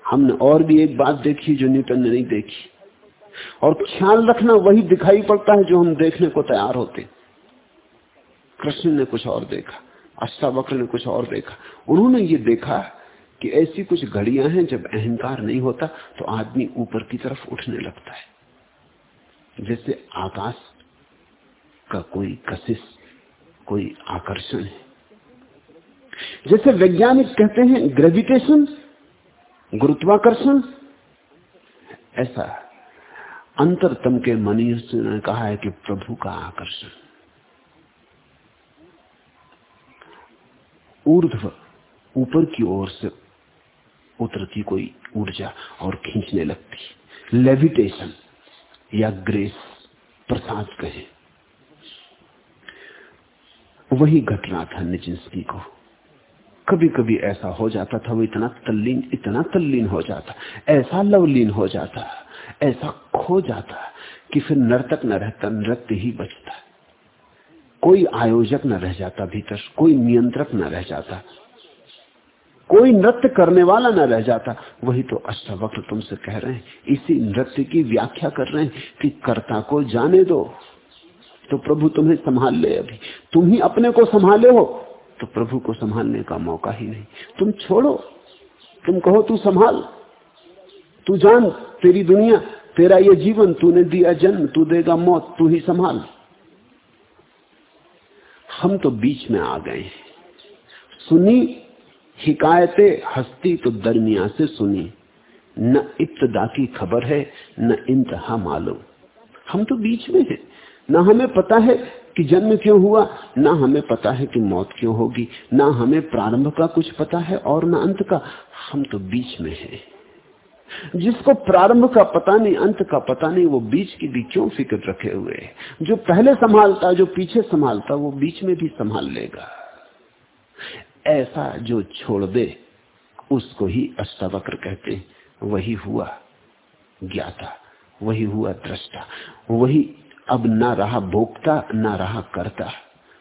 हमने और भी एक बात देखी जो न्यूटन ने नहीं देखी। और ख्याल रखना वही दिखाई पड़ता है जो हम देखने को तैयार होते कृष्ण ने कुछ और देखा, अष्टावक्र ने कुछ और देखा। उन्होंने ये देखा कि ऐसी कुछ घड़ियाँ हैं, जब अहंकार नहीं होता तो आदमी ऊपर की तरफ़ उठने लगता है। जैसे आकाश का कोई कशिश, कोई आकर्षण है। जैसे वैज्ञानिक कहते हैं ग्रेविटेशन गुरुत्वाकर्षण, ऐसा अंतरतम के मनुष्य ने कहा है कि प्रभु का आकर्षण। ऊर्ध्व ऊपर की ओर से उतरती कोई ऊर्जा और खींचने लगती। लेविटेशन या ग्रेस प्रसाद कहे। वही घट रहा था निजिंसकी को। कभी कभी ऐसा हो जाता था, वो इतना तल्लीन इतना तल्लीन हो जाता, ऐसा लवलीन हो जाता, ऐसा खो जाता कि फिर नर्तक न रहता, नृत्य ही बचता। कोई आयोजक न रह जाता भीतर, कोई नियंत्रक न रह जाता, कोई नृत्य करने वाला न रह जाता। वही तो अष्टवक्र तुमसे कह रहे हैं, इसी नृत्य की व्याख्या कर रहे हैं कि कर्ता को जाने दो। तो प्रभु तुम्हें संभाल ले अभी। तुम ही अपने को संभाले हो। तो प्रभु को संभालने का मौका ही नहीं। तुम छोड़ो। तुम कहो, तू संभाल। तू जान तेरी दुनिया, तेरा ये जीवन, तूने दिया जन्म, तू देगा मौत, तू ही संभाल। हम तो बीच में आ गए सुनी हिकायते, हस्ती तो दरमिया से सुनी। न इब्तदा की खबर है, न इंतहा मालूम। हम तो बीच में हैं। न हमें पता है कि जन्म क्यों हुआ? ना हमें पता है कि मौत क्यों होगी, ना हमें प्रारंभ का कुछ पता है और ना अंत का। हम तो बीच में हैं। जिसको प्रारंभ का पता नहीं, अंत का पता नहीं, वो बीच की भी क्यों फ़िक्र रखे हुए? जो पहले संभालता, जो पीछे संभालता, वो बीच में भी संभाल लेगा। ऐसा जो छोड़ दे, उसको ही अष्टावक्र कहते वही हुआ ज्ञाता, वही हुआ दृष्टा, वही अब ना रहा भोगता ना रहा करता,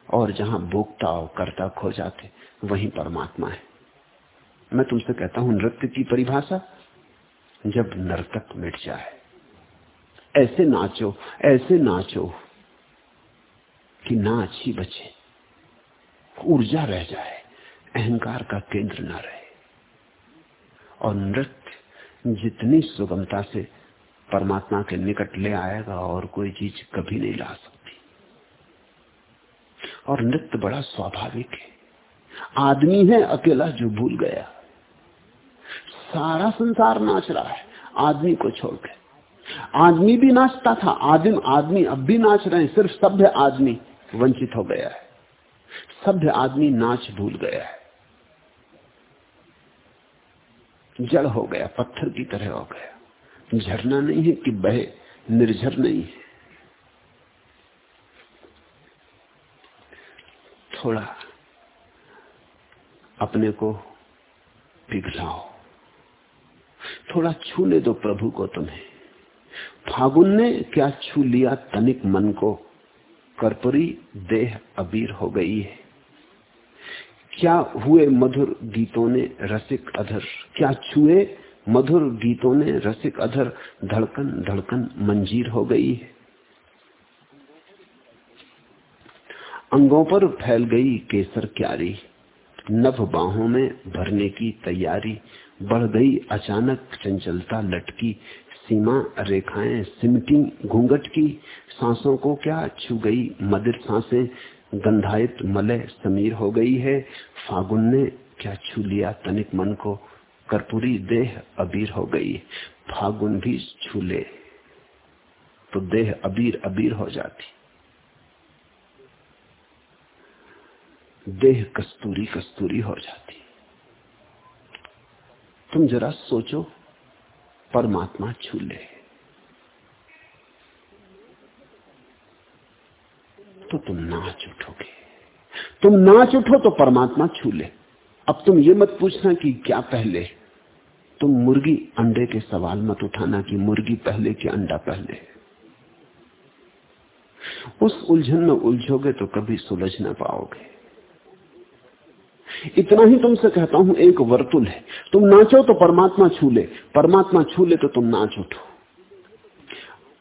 और जहाँ भोगता और करता खो जाते, वही परमात्मा है। मैं तुमसे कहता हूँ, नृत्य की परिभाषा जब नर्तक मिट जाए, ऐसे नाचो ऐसे नाचो कि नाच ही बचे, ऊर्जा रह जाए, अहंकार का केंद्र ना रहे। और नृत्य जितनी सुगमता से परमात्मा के निकट ले आएगा और कोई चीज़ कभी नहीं ला सकती। और नृत्य बड़ा स्वाभाविक है। आदमी है, अकेला जो भूल गया। सारा संसार नाच रहा है, आदमी को छोड़ के। आदमी भी नाचता था, आदिम आदमी अब भी नाच रहे हैं, सिर्फ़ सभ्य आदमी वंचित हो गया है। सभ्य आदमी नाच भूल गया है। जड़ हो गया, पत्थर की तरह हो गया। झरना नहीं है कि बहे, निर्झर नहीं है। थोड़ा अपने को पिघलाओ। थोड़ा छू ले दो प्रभु को तुम्हें। फागुन ने क्या छू लिया तनिक मन को? कर्पूरी देह अबीर हो गई है। क्या हुए मधुर गीतों ने रसिक अधर? क्या छुए मधुर गीतों ने रसिक अधर धड़कन धड़कन मंजीर हो गई है। अंगों पर फैल गई केसर क्यारी, नभ बाहों में भरने की तैयारी, बढ़ गई अचानक चंचलता लटकी, सीमा रेखाएँ सिमटी घूंघट की, सांसों को क्या छू गई मदिर साँसें, गंधायित मलय समीर हो गई है, फागुन ने क्या छू लिया तनिक मन को कर्पूरी देह अबीर हो गई, फागुन भी छू ले तो देह अबीर अबीर हो जाती। देह कस्तूरी कस्तूरी हो जाती। तुम जरा सोचो, परमात्मा छू ले तो तुम नाच उठोगे। तुम नाच उठो तो परमात्मा छू ले अब तुम ये मत पूछना कि क्या पहले तुम मुर्गी अंडे के सवाल मत उठाना कि मुर्गी पहले कि अंडा पहले। उस उलझन में उलझोगे तो कभी सुलझ ना पाओगे। इतना ही तुमसे कहता हूँ, एक वर्तुल है। तुम नाचो तो परमात्मा छू ले परमात्मा छू ले तो तुम नाच उठो।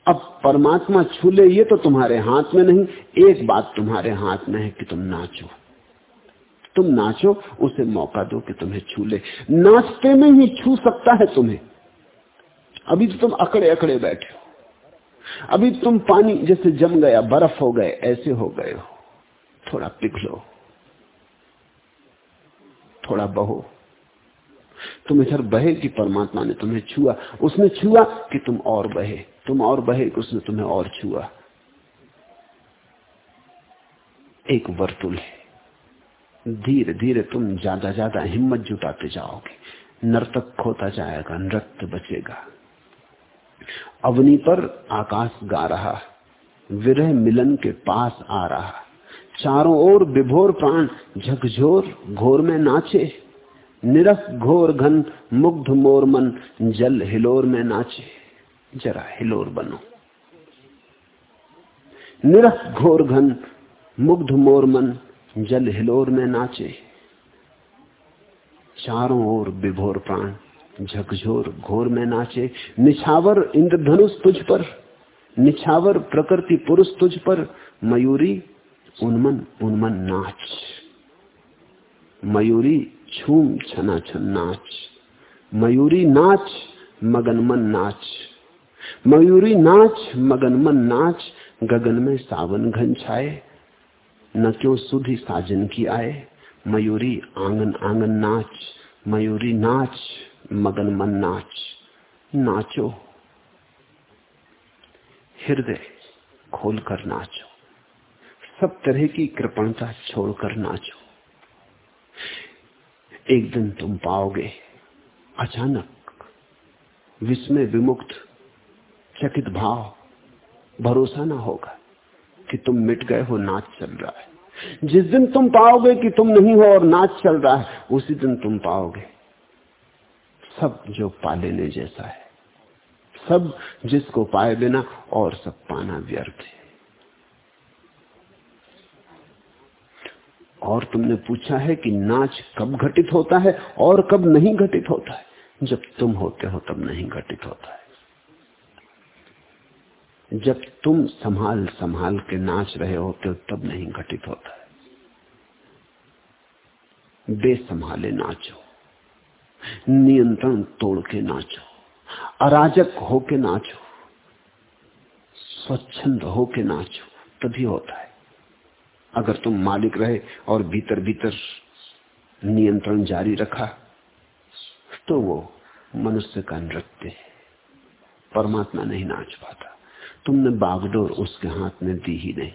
अब परमात्मा छू ले ये तो तुम्हारे हाथ में नहीं, एक बात तुम्हारे हाथ में है कि तुम नाचो। तुम नाचो, उसे मौका दो कि तुम्हें छू ले। नाचते में ही छू सकता है तुम्हें। अभी तो तुम अकड़े अकड़े बैठे हो। अभी तुम पानी जैसे जम गया, बर्फ़ हो गए, ऐसे हो गए हो। थोड़ा पिघलो। थोड़ा बहो। तुम इधर बहे कि परमात्मा ने तुम्हें छुआ। उसने छुआ कि तुम और बहे। तुम और बहे कि उसने तुम्हें और छुआ। एक वर्तुल है। धीरे धीरे तुम ज़्यादा ज़्यादा हिम्मत जुटाते जाओगे। नर्तक खोता जाएगा, नृत्य बचेगा। अवनी पर आकाश गा रहा, विरह मिलन के पास आ रहा। चारों ओर विभोर प्राण, झकझोर घोर में नाचे। निरख घोर घन, मुग्ध मोर मन, जल हिलोर में नाचे। जरा हिलोर बनो। निरख घोर घन, मुग्ध मोर मन जल हिलोर में नाचे। चारों ओर विभोर प्राण, झकझोर घोर में नाचे। निछावर इंद्रधनुष तुझ पर, निछावर प्रकृति पुरुष तुझ पर, मयूरी उन्मन उन्मन नाच। मयूरी छूम छना छन नाच। मयूरी नाच, मगन मन नाच। मयूरी नाच, मगन मन नाच। गगन में सावन घन छाए। न क्यों सुधी साजन की आए? मयूरी आँगन आँगन नाच, मयूरी नाच, मगन मन नाच। नाचो। हृदय खोलकर नाचो। सब तरह की कृपणता छोड़कर नाचो। एक दिन तुम पाओगे अचानक विस्मय विमुक्त, चकित भाव, भरोसा ना होगा। कि तुम मिट गए हो, नाच चल रहा है। जिस दिन तुम पाओगे कि तुम नहीं हो और नाच चल रहा है, उसी दिन तुम पाओगे। सब जो पा लेने जैसा है। सब जिसको पाए बिना और सब पाना व्यर्थ है। और तुमने पूछा है कि नाच कब घटित होता है और कब नहीं घटित होता है। जब तुम होते हो, तब नहीं घटित होता है। जब तुम संभाल संभाल के नाच रहे होते हो, तब नहीं घटित होता है। बेसंभाले नाचो, नियंत्रण तोड़ के नाचो, अराजक होके नाचो, स्वच्छंद होके नाचो, तभी होता है। अगर तुम मालिक रहे और भीतर भीतर नियंत्रण जारी रखा तो वो मनुष्य का नृत्य है। परमात्मा नहीं नाच पाता। तुमने बागडोर उसके हाथ में दी ही नहीं।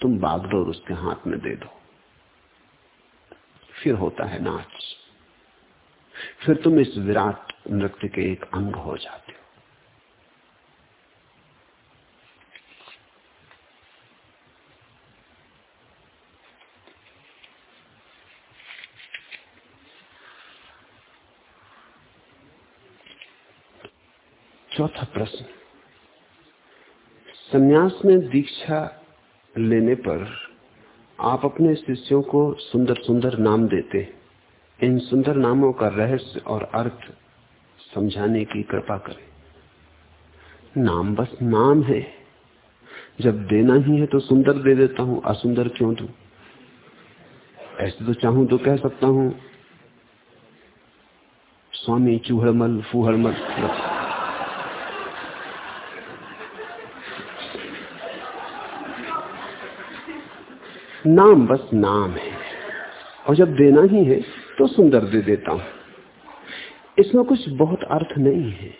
तुम बागडोर उसके हाथ में दे दो। फिर होता है नाच। फिर तुम इस विराट नृत्य के एक अंग हो जाते हो। चौथा प्रश्न। संन्यास में दीक्षा लेने पर आप अपने शिष्यों को सुंदर सुंदर नाम देते इन सुंदर नामों का रहस्य और अर्थ समझाने की कृपा करें। नाम बस नाम है। जब देना ही है तो सुंदर दे देता हूँ, असुंदर क्यों दू? ऐसे तो चाहूँ तो कह सकता हूँ, स्वामी चूहड़मल, फूहड़मल नाम बस नाम है। और जब देना ही है तो सुंदर दे देता हूँ। इसमें कुछ बहुत अर्थ नहीं है।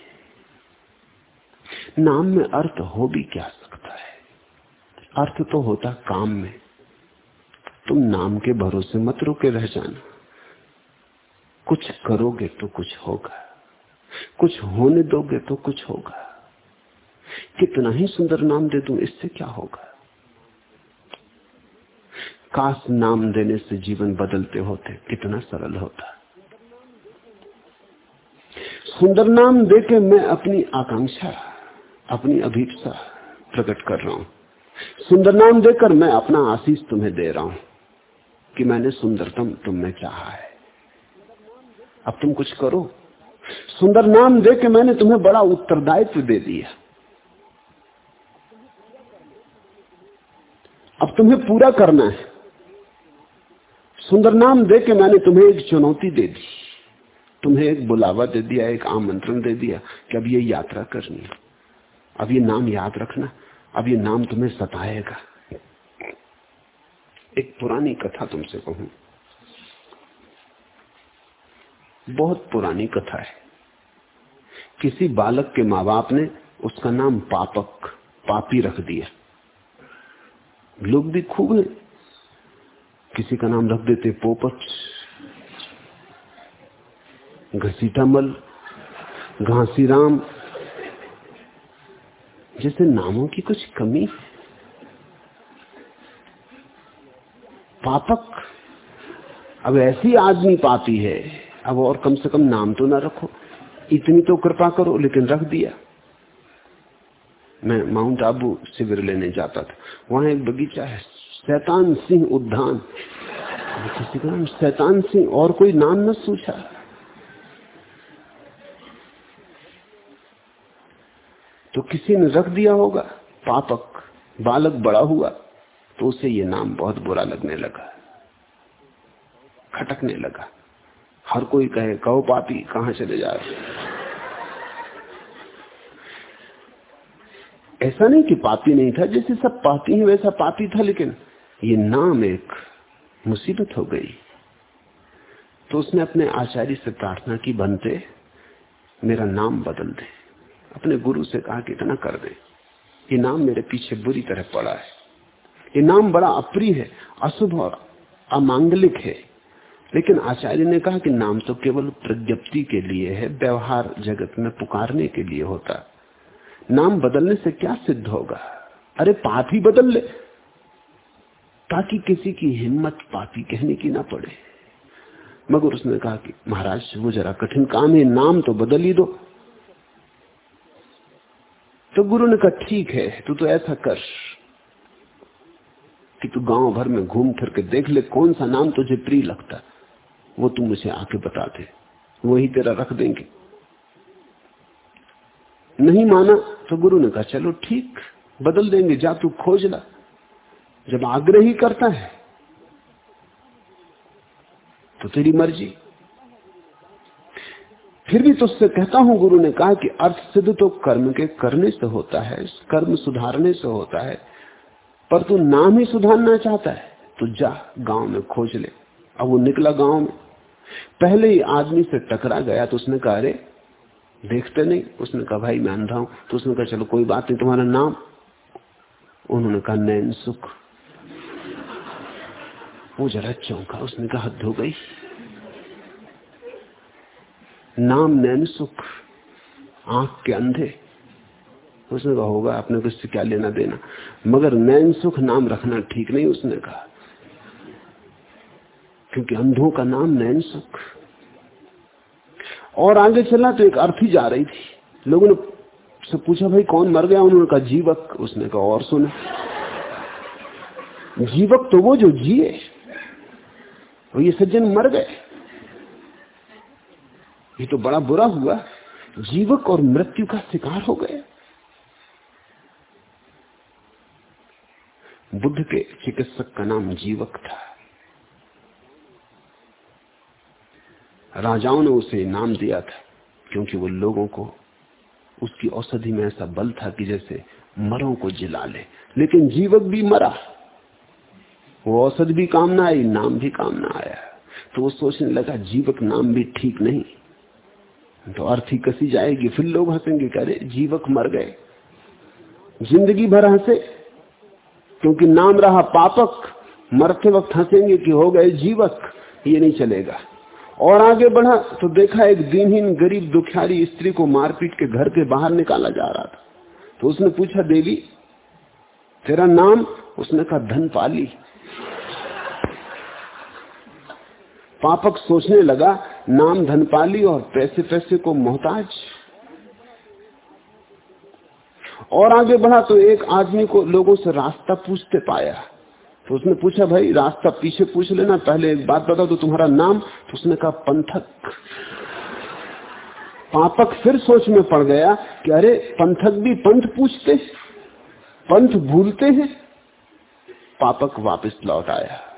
नाम में अर्थ हो भी क्या सकता है? अर्थ तो होता काम में। तुम नाम के भरोसे मत रुके रह जाना। कुछ करोगे तो कुछ होगा। कुछ होने दोगे तो कुछ होगा। कितना ही सुंदर नाम दे दूँ, इससे क्या होगा? काश नाम देने से जीवन बदलते होते, कितना सरल होता। सुंदर नाम देके मैं अपनी आकांक्षा, अपनी अभीपसा प्रकट कर रहा हूँ। सुंदर नाम देकर मैं अपना आशीष तुम्हें दे रहा हूँ कि मैंने सुंदरतम तुमने चाहा है। अब तुम कुछ करो। सुंदर नाम दे के मैंने तुम्हें बड़ा उत्तरदायित्व दे दिया। अब तुम्हें पूरा करना है। सुंदर नाम दे के मैंने तुम्हें एक चुनौती दे दी। तुम्हें एक बुलावा दे दिया, एक आमंत्रण दे दिया कि अब ये यात्रा करनी है। अब ये नाम याद रखना, अब ये नाम तुम्हें सताएगा। एक पुरानी कथा तुमसे कहूँ। बहुत पुरानी कथा है। किसी बालक के माँ बाप ने उसका नाम पापक, पापी रख दिया। लोग भी खूब है। किसी का नाम रख देते, पोपट, घसीटामल, घासीराम, जैसे नामों की कुछ कमी। पापक, अब ऐसी आदमी पापी है, अब और कम से कम नाम तो ना रखो। इतनी तो कृपा करो, लेकिन रख दिया। मैं माउंट आबू शिविर लेने जाता था। वहाँ एक बगीचा है शैतान सिंह उद्यान किसी का शैतान सिंह और कोई नाम न सूझा। तो किसी ने रख दिया होगा, पापक, बालक बड़ा हुआ तो उसे ये नाम बहुत बुरा लगने लगा, खटकने लगा। हर कोई कहे, कहो पापी, कहाँ चले जा रहे ऐसा नहीं कि पापी नहीं था, जैसे सब पापी हैं, वैसा पापी था, लेकिन ये नाम एक मुसीबत हो गई। तो उसने अपने आचार्य से प्रार्थना की बनते मेरा नाम बदल दे। अपने गुरु से कहा कि इतना कर दे। ये नाम मेरे पीछे बुरी तरह पड़ा है। ये नाम बड़ा अप्रिय है, अशुभ और अमांगलिक है। लेकिन आचार्य ने कहा कि नाम तो केवल प्रज्ञप्ति के लिए है, व्यवहार जगत में पुकारने के लिए होता। नाम बदलने से क्या सिद्ध होगा? अरे पाप ही बदल ले। ताकि किसी की हिम्मत, पापी कहने की ना पड़े। मगर उसने कहा कि, महाराज, वो जरा कठिन काम है, नाम तो बदल ही दो। तो गुरु ने कहा, ठीक है, तू तो ऐसा कर, कि तू गाँव भर में घूम फिर के देख ले, कौन सा नाम तुझे प्रिय लगता वो तू मुझे आके बता दे वही तेरा रख देंगे। नहीं माना तो गुरु ने कहा, चलो ठीक, बदल देंगे, जा तू खोज ला जब आग्रह ही करता है तो तेरी मर्ज़ी। फिर भी तुझसे कहता हूँ, गुरु ने कहा कि अर्थ सिद्ध तो कर्म के करने से होता है कर्म सुधारने से होता है, पर तू नाम ही सुधारना चाहता है तो जा, गाँव में खोज ले। अब वो निकला गाँव में। पहले ही आदमी से टकरा गया तो उसने कहा, अरे, देखते नहीं। उसने कहा, भाई, मैं अंधा हूँ। तो उसने कहा, चलो, कोई बात नहीं, तुम्हारा नाम? उन्होंने कहा, नैन सुख। वो जरा चौंका, उसने कहा, हद हो गई। नाम नैन सुख, आँख के अंधे। उसने कहा, होगा, आपने कुछ से क्या लेना देना। मगर नैन सुख नाम रखना ठीक नहीं, उसने कहा। क्योंकि अंधों का नाम नैन सुख। और आगे चला तो एक अर्थी जा रही थी। लोगों ने से पूछा, भाई, कौन मर गया? उन्होंने कहा, जीवक। उसने कहा, और सुना। जीवक तो वो जो जिए। और ये सज्जन मर गए। ये तो बड़ा बुरा हुआ। जीवक और मृत्यु का शिकार हो गए। बुद्ध के चिकित्सक का नाम जीवक था। राजाओं ने उसे नाम दिया था, क्योंकि वो लोगों को उसकी औषधि में ऐसा बल था कि जैसे मरों को जिला ले। लेकिन जीवक भी मरा। वो औषध भी काम ना आई, नाम भी काम ना आया। तो वो सोचने लगा, जीवक नाम भी ठीक नहीं। तो अर्थ कसी जाएगी, फिर लोग हंसेंगे करे जीवक मर गए। ज़िंदगी भर हंसे। क्योंकि नाम रहा पापक, मरते वक्त हंसेंगे कि हो गए जीवक, ये नहीं चलेगा। और आगे बढ़ा तो देखा एक दिनहीन गरीब दुखियारी स्त्री को मारपीट के घर के बाहर निकाला जा रहा था। तो उसने पूछा, देवी, तेरा नाम? उसने कहा धन पाली पापक सोचने लगा, नाम धनपाली और पैसे पैसे को मोहताज। और आगे बढ़ा तो एक आदमी को लोगों से रास्ता पूछते पाया। तो उसने पूछा, भाई, रास्ता पीछे पूछ लेना, पहले एक बात बता तो तुम्हारा नाम? तो उसने कहा, पंथक। पापक फिर सोच में पड़ गया कि, अरे, पंथक भी पंथ पूछते पंथ भूलते हैं। पापक वापस लौट आया।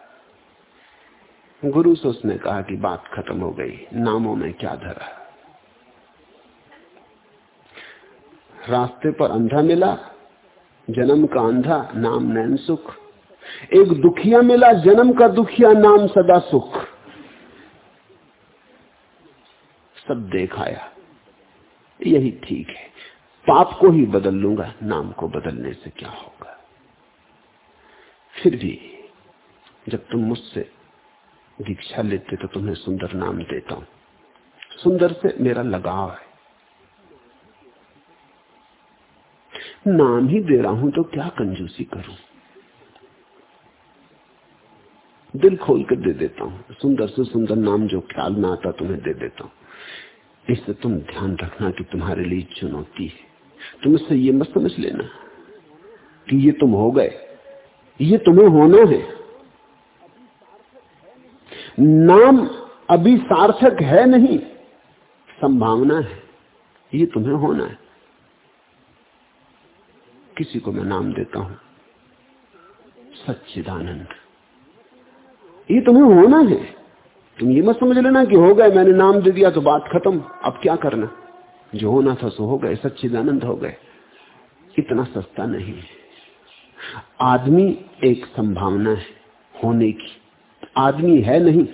गुरु से उसने कहा कि बात खत्म हो गई, नामों में क्या धरा। रास्ते पर अंधा मिला, जन्म का अंधा, नाम नैन सुख। एक दुखिया मिला, जन्म का दुखिया, नाम सदा सुख। सब देखाया यही ठीक है। पाप को ही बदल लूँगा, नाम को बदलने से क्या होगा? फिर भी जब तुम मुझसे दीक्षा लेते तो तुम्हें सुंदर नाम देता हूँ। सुंदर से मेरा लगाव है। नाम ही दे रहा हूँ तो क्या कंजूसी करूँ? दिल खोल कर दे देता हूँ। सुंदर से सुंदर नाम जो ख्याल में आता तुम्हें दे देता हूँ। इससे तुम ध्यान रखना कि तुम्हारे लिए चुनौती है। तुम इससे ये मत समझ लेना कि ये तुम हो गए। ये तुम्हें होना है। नाम अभी सार्थक है नहीं, संभावना है, ये तुम्हें होना है। किसी को मैं नाम देता हूँ, सच्चिदानंद। ये तुम्हें होना है। तुम ये मत समझ लेना कि हो गए, मैंने नाम दे दिया तो बात खत्म, अब क्या करना? जो होना था सो हो गए, सच्चिदानंद हो गए। इतना सस्ता नहीं है। आदमी एक संभावना है, होने की। आदमी है नहीं,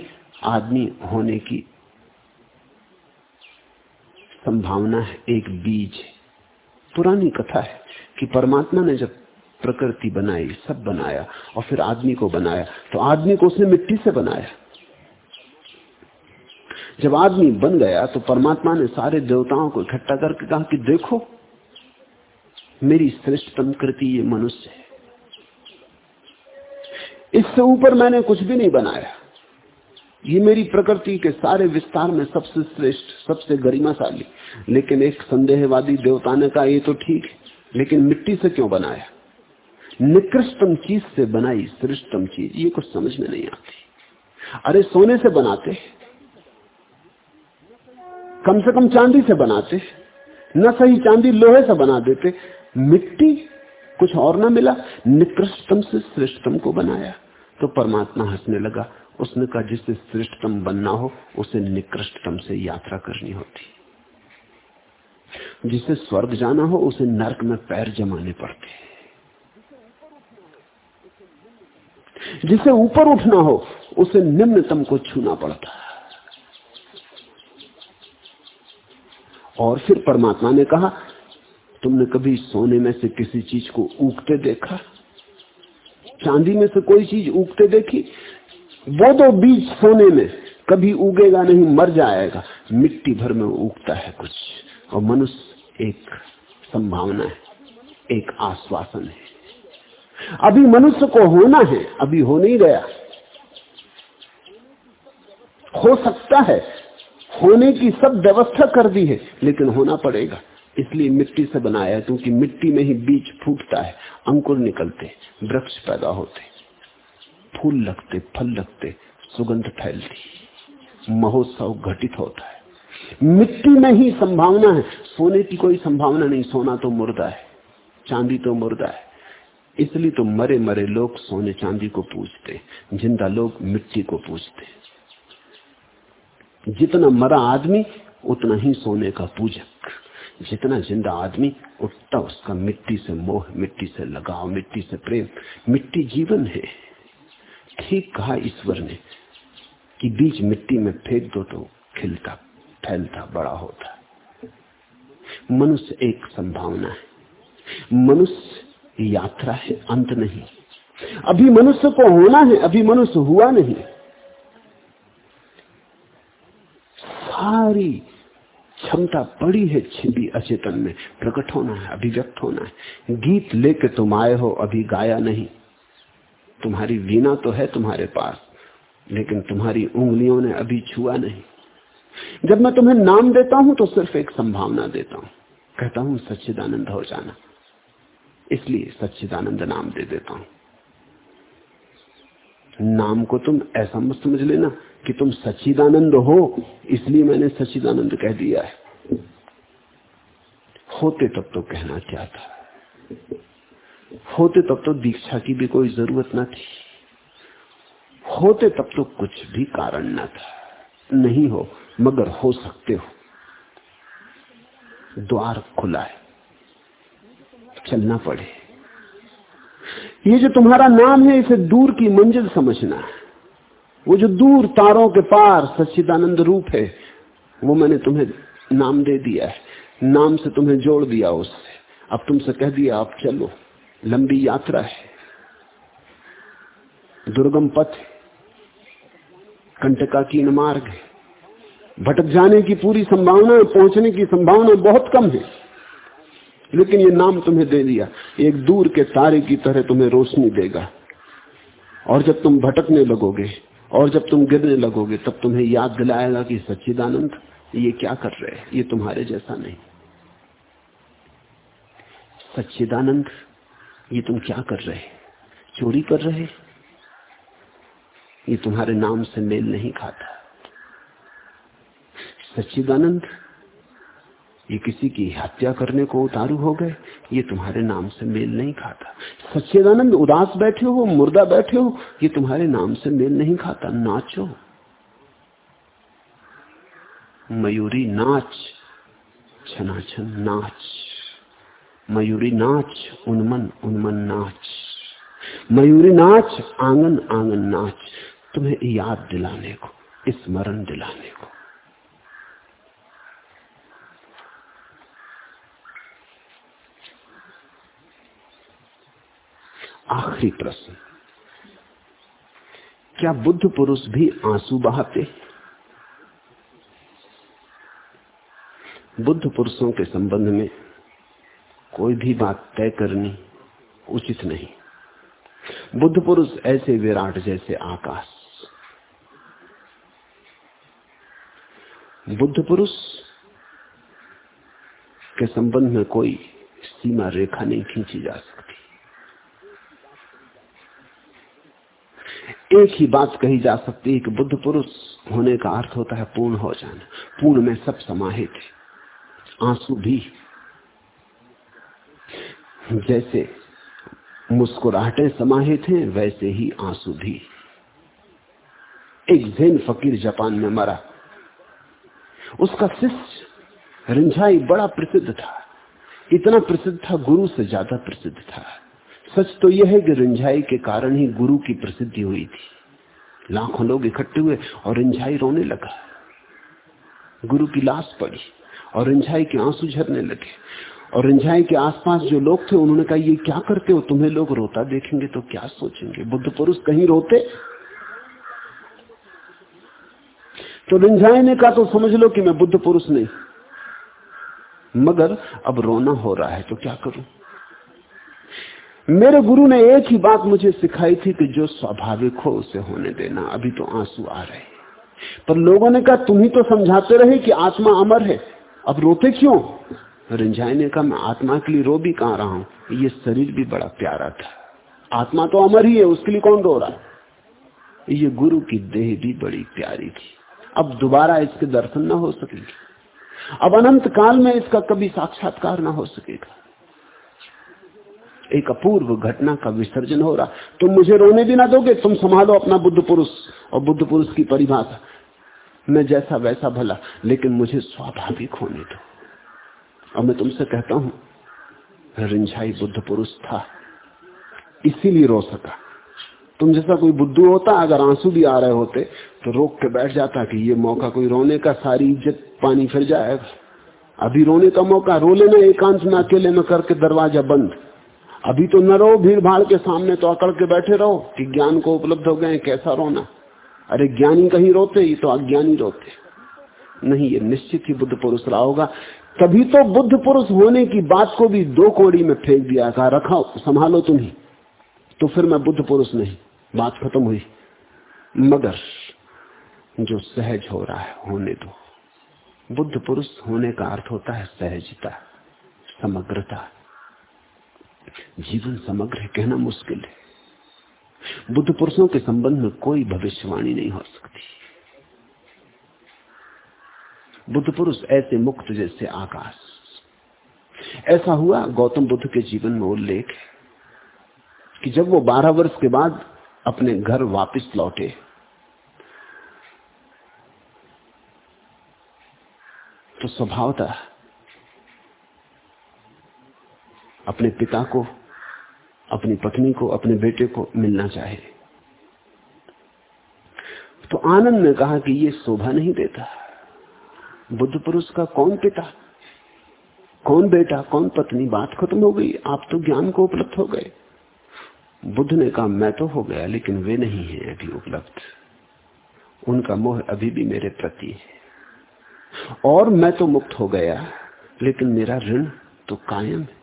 आदमी होने की संभावना है, एक बीज है। पुरानी कथा है कि परमात्मा ने जब प्रकृति बनाई, सब बनाया, और फिर आदमी को बनाया तो आदमी को उसने मिट्टी से बनाया। जब आदमी बन गया तो परमात्मा ने सारे देवताओं को इकट्ठा करके कहा कि देखो, मेरी श्रेष्ठतम कृति ये मनुष्य है। इससे ऊपर मैंने कुछ भी नहीं बनाया। ये मेरी प्रकृति के सारे विस्तार में सबसे श्रेष्ठ, सबसे गरिमाशाली, लेकिन एक संदेहवादी देवता ने कहा ये तो ठीक है, लेकिन मिट्टी से क्यों बनाया? निकृष्टम चीज़ से बनाई श्रेष्ठतम चीज़, ये कुछ समझ में नहीं आती। अरे सोने से बनाते कम से कम चांदी से बनाते न सही चांदी लोहे से बना देते, मिट्टी कुछ और ना मिला निकृष्टतम से श्रेष्ठतम को बनाया। तो परमात्मा हंसने लगा। उसने कहा, जिससे श्रेष्ठतम बनना हो, उसे निकृष्टतम से यात्रा करनी होती। जिसे स्वर्ग जाना हो, उसे नरक में पैर जमाने पड़ते। जिसे ऊपर उठना हो, उसे निम्नतम को छूना पड़ता। और फिर परमात्मा ने कहा तुमने कभी सोने में से किसी चीज़ को उगते देखा? चांदी में से कोई चीज़ उगते देखी? वो तो बीज सोने में कभी उगेगा नहीं, मर जाएगा। मिट्टी भर में उगता है कुछ। और मनुष्य एक संभावना है, एक आश्वासन है। अभी मनुष्य को होना है, अभी हो नहीं गया। हो सकता है, होने की सब व्यवस्था कर दी है, लेकिन होना पड़ेगा। इसलिए मिट्टी से बनाया क्योंकि मिट्टी में ही बीज फूटता है, अंकुर निकलते, वृक्ष पैदा होते, फूल लगते, फल लगते, सुगंध फैलती, महोत्सव घटित होता है। मिट्टी में ही संभावना है। सोने की कोई संभावना नहीं, सोना तो मुर्दा है, चांदी तो मुर्दा है। इसलिए तो मरे मरे लोग सोने चांदी को पूछते ज़िंदा लोग मिट्टी को पूछते जितना मरा आदमी, उतना ही सोने का पूजक। जितना ज़िंदा आदमी, उठता उसका मिट्टी से मोह, मिट्टी से लगाव, मिट्टी से प्रेम, मिट्टी जीवन है। ठीक कहा ईश्वर ने कि बीज मिट्टी में फेंक दो तो खिलता, फैलता, बड़ा होता। मनुष्य एक संभावना है। मनुष्य यात्रा है, अंत नहीं। अभी मनुष्य को होना है, अभी मनुष्य हुआ नहीं। सारी क्षमता पड़ी है छिपी अचेतन में, प्रकट होना है, अभिव्यक्त होना है। गीत लेके तुम आए हो, अभी गाया नहीं। तुम्हारी वीणा तो है तुम्हारे पास, लेकिन तुम्हारी उंगलियों ने अभी छुआ नहीं। जब मैं तुम्हें नाम देता हूँ तो सिर्फ़ एक संभावना देता हूँ। कहता हूँ, सच्चिदानंद हो जाना। इसलिए सच्चिदानंद नाम दे देता हूँ। नाम को तुम ऐसा मत समझ लेना कि तुम सच्चिदानंद हो, इसलिए मैंने सच्चिदानंद कह दिया है। होते तब तो कहना क्या था? होते तब तो दीक्षा की भी कोई ज़रूरत ना थी। होते तब तो कुछ भी कारण ना था। नहीं हो, मगर हो सकते हो। द्वार खुला है। चलना पड़े। ये जो तुम्हारा नाम है, इसे दूर की मंजिल समझना वो जो दूर तारों के पार सच्चिदानंद रूप है, वो मैंने तुम्हें नाम दे दिया है। नाम से तुम्हें जोड़ दिया उससे। अब तुमसे कह दिया, आप चलो। लंबी यात्रा है। दुर्गम पथ कंटका की मार्ग है। भटक जाने की पूरी संभावना, पहुँचने की संभावना बहुत कम है। लेकिन ये नाम तुम्हें दे दिया। एक दूर के तारे की तरह तुम्हें रोशनी देगा। और जब तुम भटकने लगोगे, और जब तुम गिरने लगोगे, तब तुम्हें याद दिलाएगा कि सच्चिदानंद, ये क्या कर रहे हैं? ये तुम्हारे जैसा नहीं। सच्चिदानंद, ये तुम क्या कर रहे चोरी कर रहे ये तुम्हारे नाम से मेल नहीं खाता। सच्चिदानंद ये किसी की हत्या करने को उतारू हो गए। ये तुम्हारे नाम से मेल नहीं खाता। सच्चेदानंद उदास बैठे हो, मुर्दा बैठे हो, ये तुम्हारे नाम से मेल नहीं खाता। नाचो। मयूरी नाच छनाछन नाच। मयूरी नाच, उन्मन उन्मन नाच। मयूरी नाच, आँगन आँगन नाच। तुम्हें याद दिलाने को, स्मरण दिलाने को। आखिरी प्रश्न। क्या बुद्ध पुरुष भी आँसू बहाते? बुद्ध पुरुषों के संबंध में कोई भी बात तय करनी उचित नहीं। बुद्ध पुरुष ऐसे विराट जैसे आकाश। बुद्ध पुरुष के संबंध में कोई सीमा रेखा नहीं खींची जा सकती। एक ही बात कही जा सकती है कि बुद्ध पुरुष होने का अर्थ होता है पूर्ण हो जाना। पूर्ण में सब समाहित है। आँसू भी। जैसे मुस्कुराहटे समाहित हैं, वैसे ही आँसू भी। एक जैन फकीर जापान में मरा। उसका शिष्य रिंझाई बड़ा प्रसिद्ध था। इतना प्रसिद्ध था, गुरु से ज़्यादा प्रसिद्ध था। सच तो यह है कि रिंझाई के कारण ही गुरु की प्रसिद्धि हुई थी। लाखों लोग इकट्ठे हुए और रिंझाई रोने लगा। गुरु की लाश पड़ी और रिंझाई के आँसू झरने लगे। और रिंझाई के आसपास जो लोग थे, उन्होंने कहा, ये क्या करते हो? तुम्हें लोग रोता देखेंगे तो क्या सोचेंगे? बुद्ध पुरुष कहीं रोते? तो रिंझाई ने कहा तो समझ लो कि मैं बुद्ध पुरुष नहीं, मगर अब रोना हो रहा है तो क्या करूँ? मेरे गुरु ने एक ही बात मुझे सिखाई थी कि जो स्वाभाविक हो, उसे होने देना। अभी तो आँसू आ रहे पर लोगों ने कहा, तुम ही तो समझाते रहे कि आत्मा अमर है। अब रोते क्यों? रिंझाई ने कहा, मैं आत्मा के लिए रो भी कहा रहा हूँ? ये शरीर भी बड़ा प्यारा था। आत्मा तो अमर ही है, उसके लिए कौन रो रहा है? ये गुरु की देह भी बड़ी प्यारी थी। अब दोबारा इसके दर्शन ना हो सकेंगे। अब अनंत काल में इसका कभी साक्षात्कार ना हो सकेगा। एक अपूर्व घटना का विसर्जन हो रहा। तुम मुझे रोने भी ना दोगे, तुम संभालो अपना बुद्ध पुरुष। और बुद्ध पुरुष की परिभाषा, मैं जैसा वैसा भला, लेकिन मुझे स्वाभाविक होने दो। और मैं तुमसे कहता हूँ, रिंझाई बुद्ध पुरुष था, इसीलिए रो सका। तुम जैसा कोई बुद्धू होता, अगर आँसू भी आ रहे होते तो रोक के बैठ जाता कि ये मौका कोई रोने का, सारी इज़्ज़त पानी फिर जाएगा। अभी रोने का मौका, रो लेना एकांत में, अकेले में करके दरवाज़ा बंद। अभी तो न रहो भीड़ भाड़ के सामने तो अकड़ के बैठे रहो कि ज्ञान को उपलब्ध हो गए कैसा रोना? अरे ज्ञानी कहीं रोते ही तो अज्ञानी रोते। नहीं, ये निश्चित ही बुद्ध पुरुष रहा होगा। तभी तो बुद्ध पुरुष होने की बात को भी दो कोड़ी में फेंक दिया, कहा रखा संभालो तुम ही तो फिर मैं बुद्ध पुरुष नहीं, बात खत्म हुई। मगर जो सहज हो रहा है, होने दो। बुद्ध पुरुष होने का अर्थ होता है सहजता, समग्रता। जीवन समग्र है, कहना मुश्किल है। बुद्ध पुरुषों के संबंध में कोई भविष्यवाणी नहीं हो सकती। बुद्ध पुरुष ऐसे मुक्त जैसे आकाश। ऐसा हुआ, गौतम बुद्ध के जीवन में उल्लेख कि जब वो बारह वर्ष के बाद अपने घर वापस लौटे तो स्वभाव था अपने पिता को, अपनी पत्नी को, अपने बेटे को मिलना चाहे। तो आनंद ने कहा कि ये शोभा नहीं देता। बुद्ध पुरुष का कौन पिता? कौन बेटा, कौन पत्नी? बात खत्म हो गई, आप तो ज्ञान को उपलब्ध हो गए। बुद्ध ने कहा, मैं तो हो गया, लेकिन वे नहीं है अभी उपलब्ध। उनका मोह अभी भी मेरे प्रति है। और मैं तो मुक्त हो गया, लेकिन मेरा ऋण तो कायम है।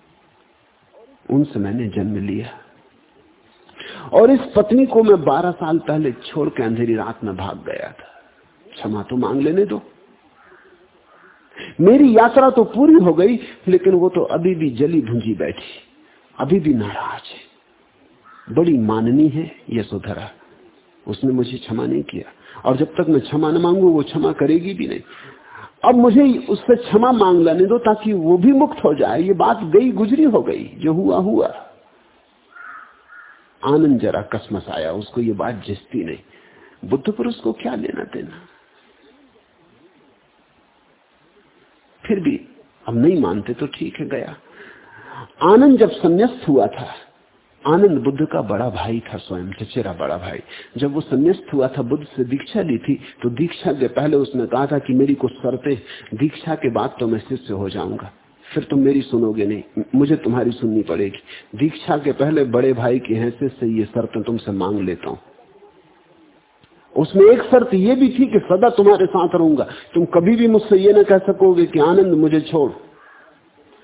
उनसे मैंने जन्म लिया। और इस पत्नी को मैं बारह साल पहले छोड़ के अंधेरी रात में भाग गया था। क्षमा तो मांग लेने दो। मेरी यात्रा तो पूरी हो गई, लेकिन वो तो अभी भी जली भूंजी बैठी, अभी भी नाराज़ है। बड़ी माननी है यशोधरा। उसने मुझे क्षमा नहीं किया। और जब तक मैं क्षमा न मांगू, वो क्षमा करेगी भी नहीं। अब मुझे उससे क्षमा मांग लेने दो ताकि वो भी मुक्त हो जाए। ये बात गई, गुजरी हो गई, जो हुआ हुआ। आनंद जरा कसमस आया, उसको ये बात जिसती नहीं। बुद्ध पुरुष को क्या लेना देना? फिर भी अब नहीं मानते तो ठीक है, गया। आनंद जब संन्यास्त हुआ था आनंद बुद्ध का बड़ा भाई था स्वयं, चचेरा बड़ा भाई। जब वो संन्यास्त हुआ था, बुद्ध से दीक्षा ली थी तो दीक्षा के पहले उसने कहा था कि मेरी कुछ शर्तें दीक्षा के बाद तो मैं शिष्य हो जाऊँगा। फिर तुम मेरी सुनोगे नहीं, मुझे तुम्हारी सुननी पड़ेगी। दीक्षा के पहले बड़े भाई की हैसियत से ये शर्तें तुमसे मांग लेता हूँ। उसमें एक शर्त यह भी थी कि सदा तुम्हारे साथ रहूँगा। तुम कभी भी मुझसे ये ना कह सकोगे कि आनंद मुझे छोड़।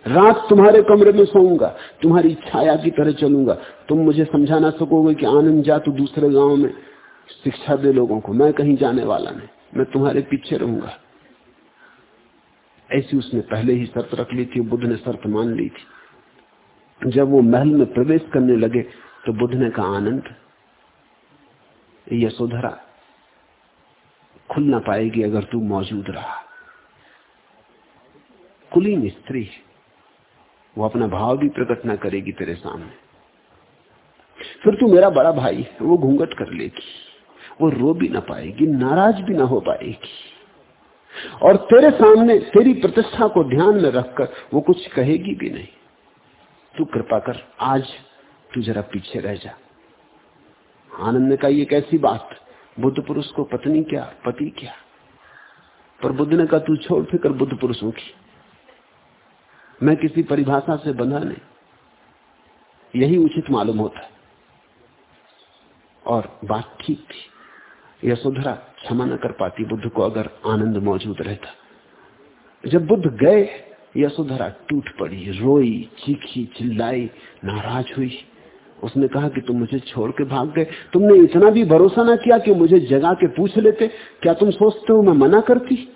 रात तुम्हारे कमरे में सोऊँगा, तुम्हारी छाया की तरह चलूँगा। तुम मुझे समझा ना सकोगे कि आनंद जा तू दूसरे गाँव में। शिक्षा दे लोगों को, मैं कहीं जाने वाला नहीं, मैं तुम्हारे पीछे रहूँगा। ऐसी उसने पहले ही शर्त रख ली थी, बुद्ध ने शर्त मान ली थी। जब वो महल में प्रवेश करने लगे तो बुद्ध ने कहा, आनंद यशोधरा, खुल ना पाएगी अगर तू मौजूद रहा। कुलीन स्त्री वो अपना भाव भी प्रकट ना करेगी तेरे सामने। फिर तू मेरा बड़ा भाई है, वो घूंघट कर लेगी। वो रो भी ना पाएगी, नाराज़ भी ना हो पाएगी। और तेरे सामने तेरी प्रतिष्ठा को ध्यान में रखकर वो कुछ कहेगी भी नहीं। तू कृपा कर, आज तू जरा पीछे रह जा। आनंद ने कहा ये कैसी बात? बुद्ध पुरुष को पत्नी क्या, पति क्या? पर बुद्ध ने कहा, तू छोड़ फिकर बुद्ध पुरुषों की मैं किसी परिभाषा से बंधा नहीं। यही उचित मालूम होता है। और बात ठीक थी। यशोधरा क्षमा न कर पाती, बुद्ध को अगर आनंद मौजूद रहता। जब बुद्ध गए यशोधरा टूट पड़ी, रोई, चीखी, चिल्लाई, नाराज़ हुई। उसने कहा कि तुम मुझे छोड़ के भाग गए। तुमने इतना भी भरोसा ना किया कि मुझे जगा के पूछ लेते। क्या तुम सोचते हो मैं मना करती?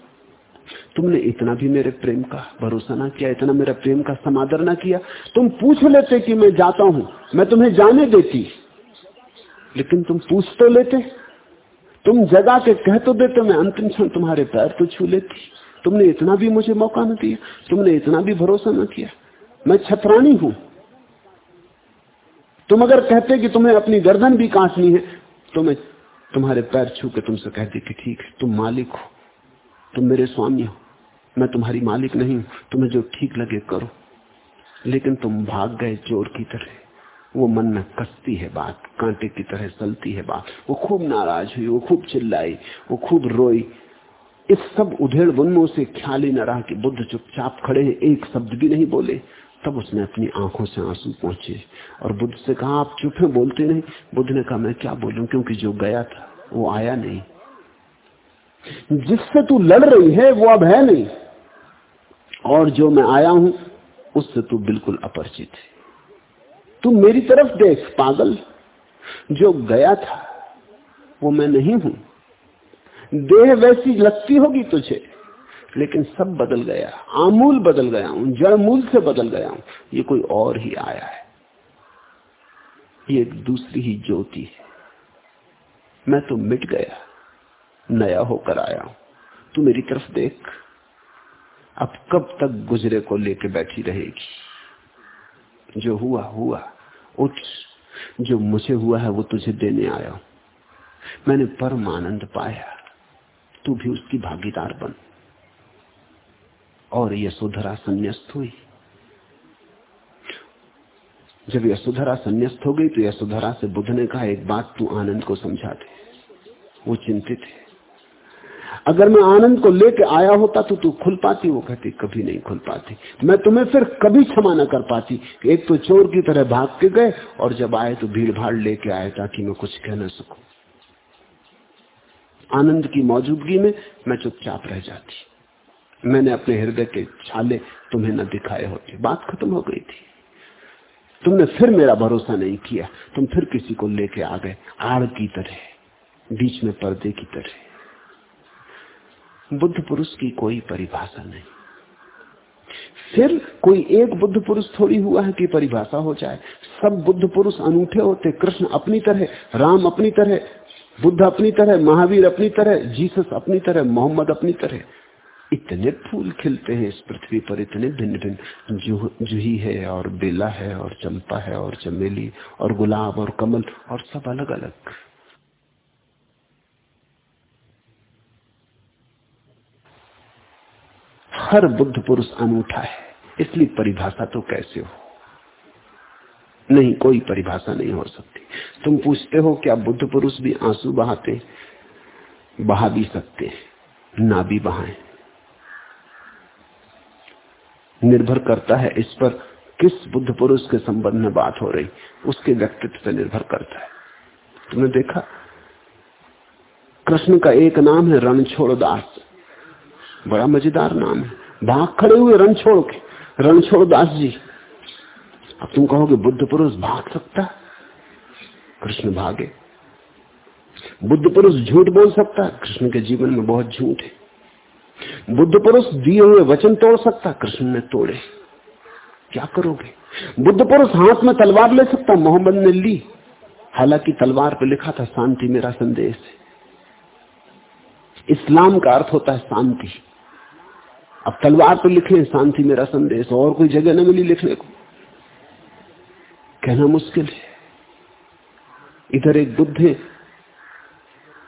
तुमने इतना भी मेरे प्रेम का भरोसा ना किया, इतना मेरा प्रेम का समादर ना किया। तुम पूछ लेते कि मैं जाता हूँ, मैं तुम्हें जाने देती। लेकिन तुम पूछ तो लेते, तुम जगा के कह तो देते, मैं अंतिम क्षण तुम्हारे पैर तो छू लेती। तुमने इतना भी मुझे मौका न दिया, तुमने इतना भी भरोसा न किया। मैं छतरानी हूँ। तुम अगर कहते कि तुम्हें अपनी गर्दन भी काटनी है तो मैं तुम्हारे पैर छू के तुमसे कहती कि ठीक है, तुम मालिक हो, तुम मेरे स्वामी हो। मैं तुम्हारी मालिक नहीं, तुम्हें जो ठीक लगे करो। लेकिन तुम भाग गए चोर की तरह। वो मन में कसती है बात, कांटे की तरह चलती है बात। वो खूब नाराज़ हुई, वो खूब चिल्लाई, वो खूब रोई। इस सब उधेड़ बुन उसे ख्याल ही न रहा कि बुद्ध चुपचाप खड़े हैं, एक शब्द भी नहीं बोले। तब उसने अपनी आँखों से आँसू पहुँचे और बुद्ध से कहा, आप चुप है, बोलते नहीं। बुद्ध ने कहा, मैं क्या बोलूँ? क्योंकि जो गया था, वो आया नहीं। जिससे तू लड़ रही है, वो अब है नहीं। और जो मैं आया हूँ, उससे तू बिल्कुल अपरिचित है। तू मेरी तरफ़ देख, पागल। जो गया था, वो मैं नहीं हूँ। देह वैसी लगती होगी तुझे, लेकिन सब बदल गया। आमूल बदल गया हूँ जड़ मूल से बदल गया हूँ। ये कोई और ही आया है। ये एक दूसरी ही ज्योति है। मैं तो मिट गया, नया होकर आया हूँ। तू मेरी तरफ़ देख। अब कब तक गुजरे को लेके बैठी रहेगी? जो हुआ हुआ। उठ। जो मुझे हुआ है, वो तुझे देने आया हूँ। मैंने परम आनंद पाया। तू भी उसकी भागीदार बन। और यशोधरा संन्यास्त हुई। जब यशोधरा संन्यास्त हो गई तो यशोधरा से बुद्ध ने कहा एक बात तू आनंद को समझा दे। वो चिंतित है। अगर मैं आनंद को लेके आया होता तो तू खुल पाती, वो कहती, कभी नहीं खुल पाती। मैं तुम्हें फिर कभी क्षमा न कर पाती। एक तो चोर की तरह भाग के गए और जब आए तो भीड़ भाड़ लेके आए ताकि मैं कुछ कह ना सकू। आनंद की मौजूदगी में मैं चुपचाप रह जाती। मैंने अपने हृदय के छाले तुम्हें न दिखाए होते। बात खत्म हो गई थी। तुमने फिर मेरा भरोसा नहीं किया। तुम फिर किसी को लेके आ गए। आड़ की तरह, बीच में पर्दे की तरह। बुद्ध पुरुष की कोई परिभाषा नहीं। फिर कोई एक बुद्ध पुरुष थोड़ी हुआ है कि परिभाषा हो जाए। सब बुद्ध पुरुष अनूठे होते, कृष्ण अपनी तरह, राम अपनी तरह, बुद्ध अपनी तरह, महावीर अपनी तरह, जीसस अपनी तरह, मोहम्मद अपनी तरह। इतने फूल खिलते हैं इस पृथ्वी पर, इतने भिन्न भिन्न जूही है और बेला है और चंपा है और चमेली और गुलाब और कमल और सब अलग अलग हर बुद्ध पुरुष अनूठा है। इसलिए परिभाषा तो कैसे हो? नहीं, कोई परिभाषा नहीं हो सकती। तुम पूछते हो, क्या बुद्ध पुरुष भी आँसू बहाते बहा भी सकते हैं, ना भी बहाए। निर्भर करता है इस पर किस बुद्ध पुरुष के संबंध में बात हो रही। उसके व्यक्तित्व पर निर्भर करता है। तुमने देखा? कृष्ण का एक नाम है रणछोड़ दास बड़ा मज़ेदार नाम है। भाग खड़े हुए रणछोड़ के। रणछोड़ दास जी अब तुम कहोगे, बुद्ध पुरुष भाग सकता? कृष्ण भागे। बुद्ध पुरुष झूठ बोल सकता? कृष्ण के जीवन में बहुत झूठ है। बुद्ध पुरुष दिए हुए वचन तोड़ सकता? कृष्ण ने तोड़े। क्या करोगे? बुद्ध पुरुष हाथ में तलवार ले सकता? मोहम्मद ने ली। हालाँकि तलवार पे लिखा था, शांति मेरा संदेश है। इस्लाम का अर्थ होता है शांति। अब तलवार तो लिखे शांति मेरा संदेश, और कोई जगह न मिली लिखने को। कहना मुश्किल है। इधर एक बुद्ध है,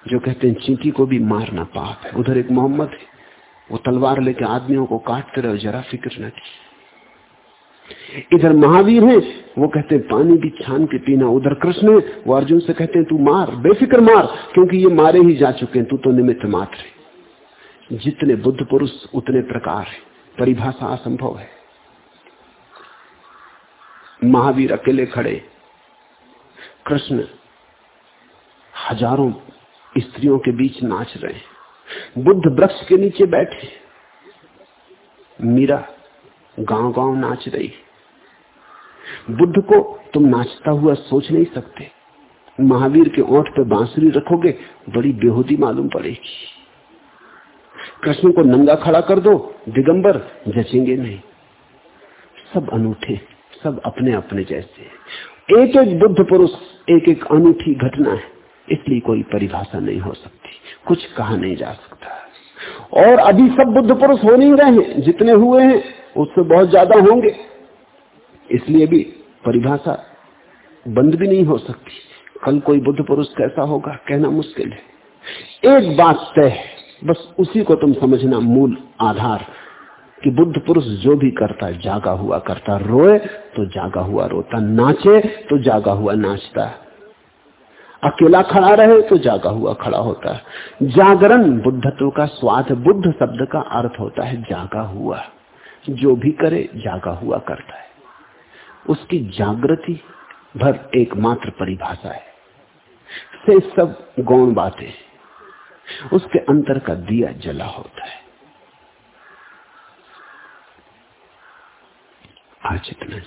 जो कहते हैं, चींटी को भी मारना पाप है। उधर एक मोहम्मद है, वो तलवार लेके आदमियों को काटते रहे जरा फ़िक्र न की इधर महावीर है, वो कहते हैं, पानी भी छान के पीना, उधर कृष्ण है। वो अर्जुन से कहते हैं, तू मार, बेफिक्र मार, क्योंकि ये मारे ही जा चुके हैं, तू तो निमित्त मात्र जितने बुद्ध पुरुष, उतने प्रकार है, परिभाषा असंभव है। महावीर अकेले खड़े। कृष्ण हज़ारों स्त्रियों के बीच नाच रहे हैं। बुद्ध वृक्ष के नीचे बैठे। मीरा गाँव गाँव नाच रही। बुद्ध को तुम नाचता हुआ सोच नहीं सकते। महावीर के ओठ पे बांसुरी रखोगे, बड़ी बेहूदी मालूम पड़ेगी। कृष्ण को नंगा खड़ा कर दो, दिगंबर जचेंगे नहीं। सब अनूठे, सब अपने अपने जैसे। एक एक बुद्ध पुरुष एक एक अनूठी घटना है। इसलिए कोई परिभाषा नहीं हो सकती, कुछ कहा नहीं जा सकता। और अभी सब बुद्ध पुरुष हो नहीं रहे हैं, जितने हुए हैं उससे बहुत ज़्यादा होंगे। इसलिए भी परिभाषा बंद भी नहीं हो सकती। कल कोई बुद्ध पुरुष कैसा होगा, कहना मुश्किल है। एक बात तय है, बस उसी को तुम समझना मूल आधार कि बुद्ध पुरुष जो भी करता, जागा हुआ करता, रोए तो जागा हुआ रोता, नाचे तो जागा हुआ नाचता। अकेला खड़ा रहे तो जागा हुआ खड़ा होता। है जागरण बुद्धत्व का स्वाद, बुद्ध शब्द का अर्थ होता है जागा हुआ। जो भी करे, जागा हुआ करता है। उसकी जागृति भर एकमात्र परिभाषा है। से सब गौण बातें उसके अंतर का दिया जला होता है। आज इतना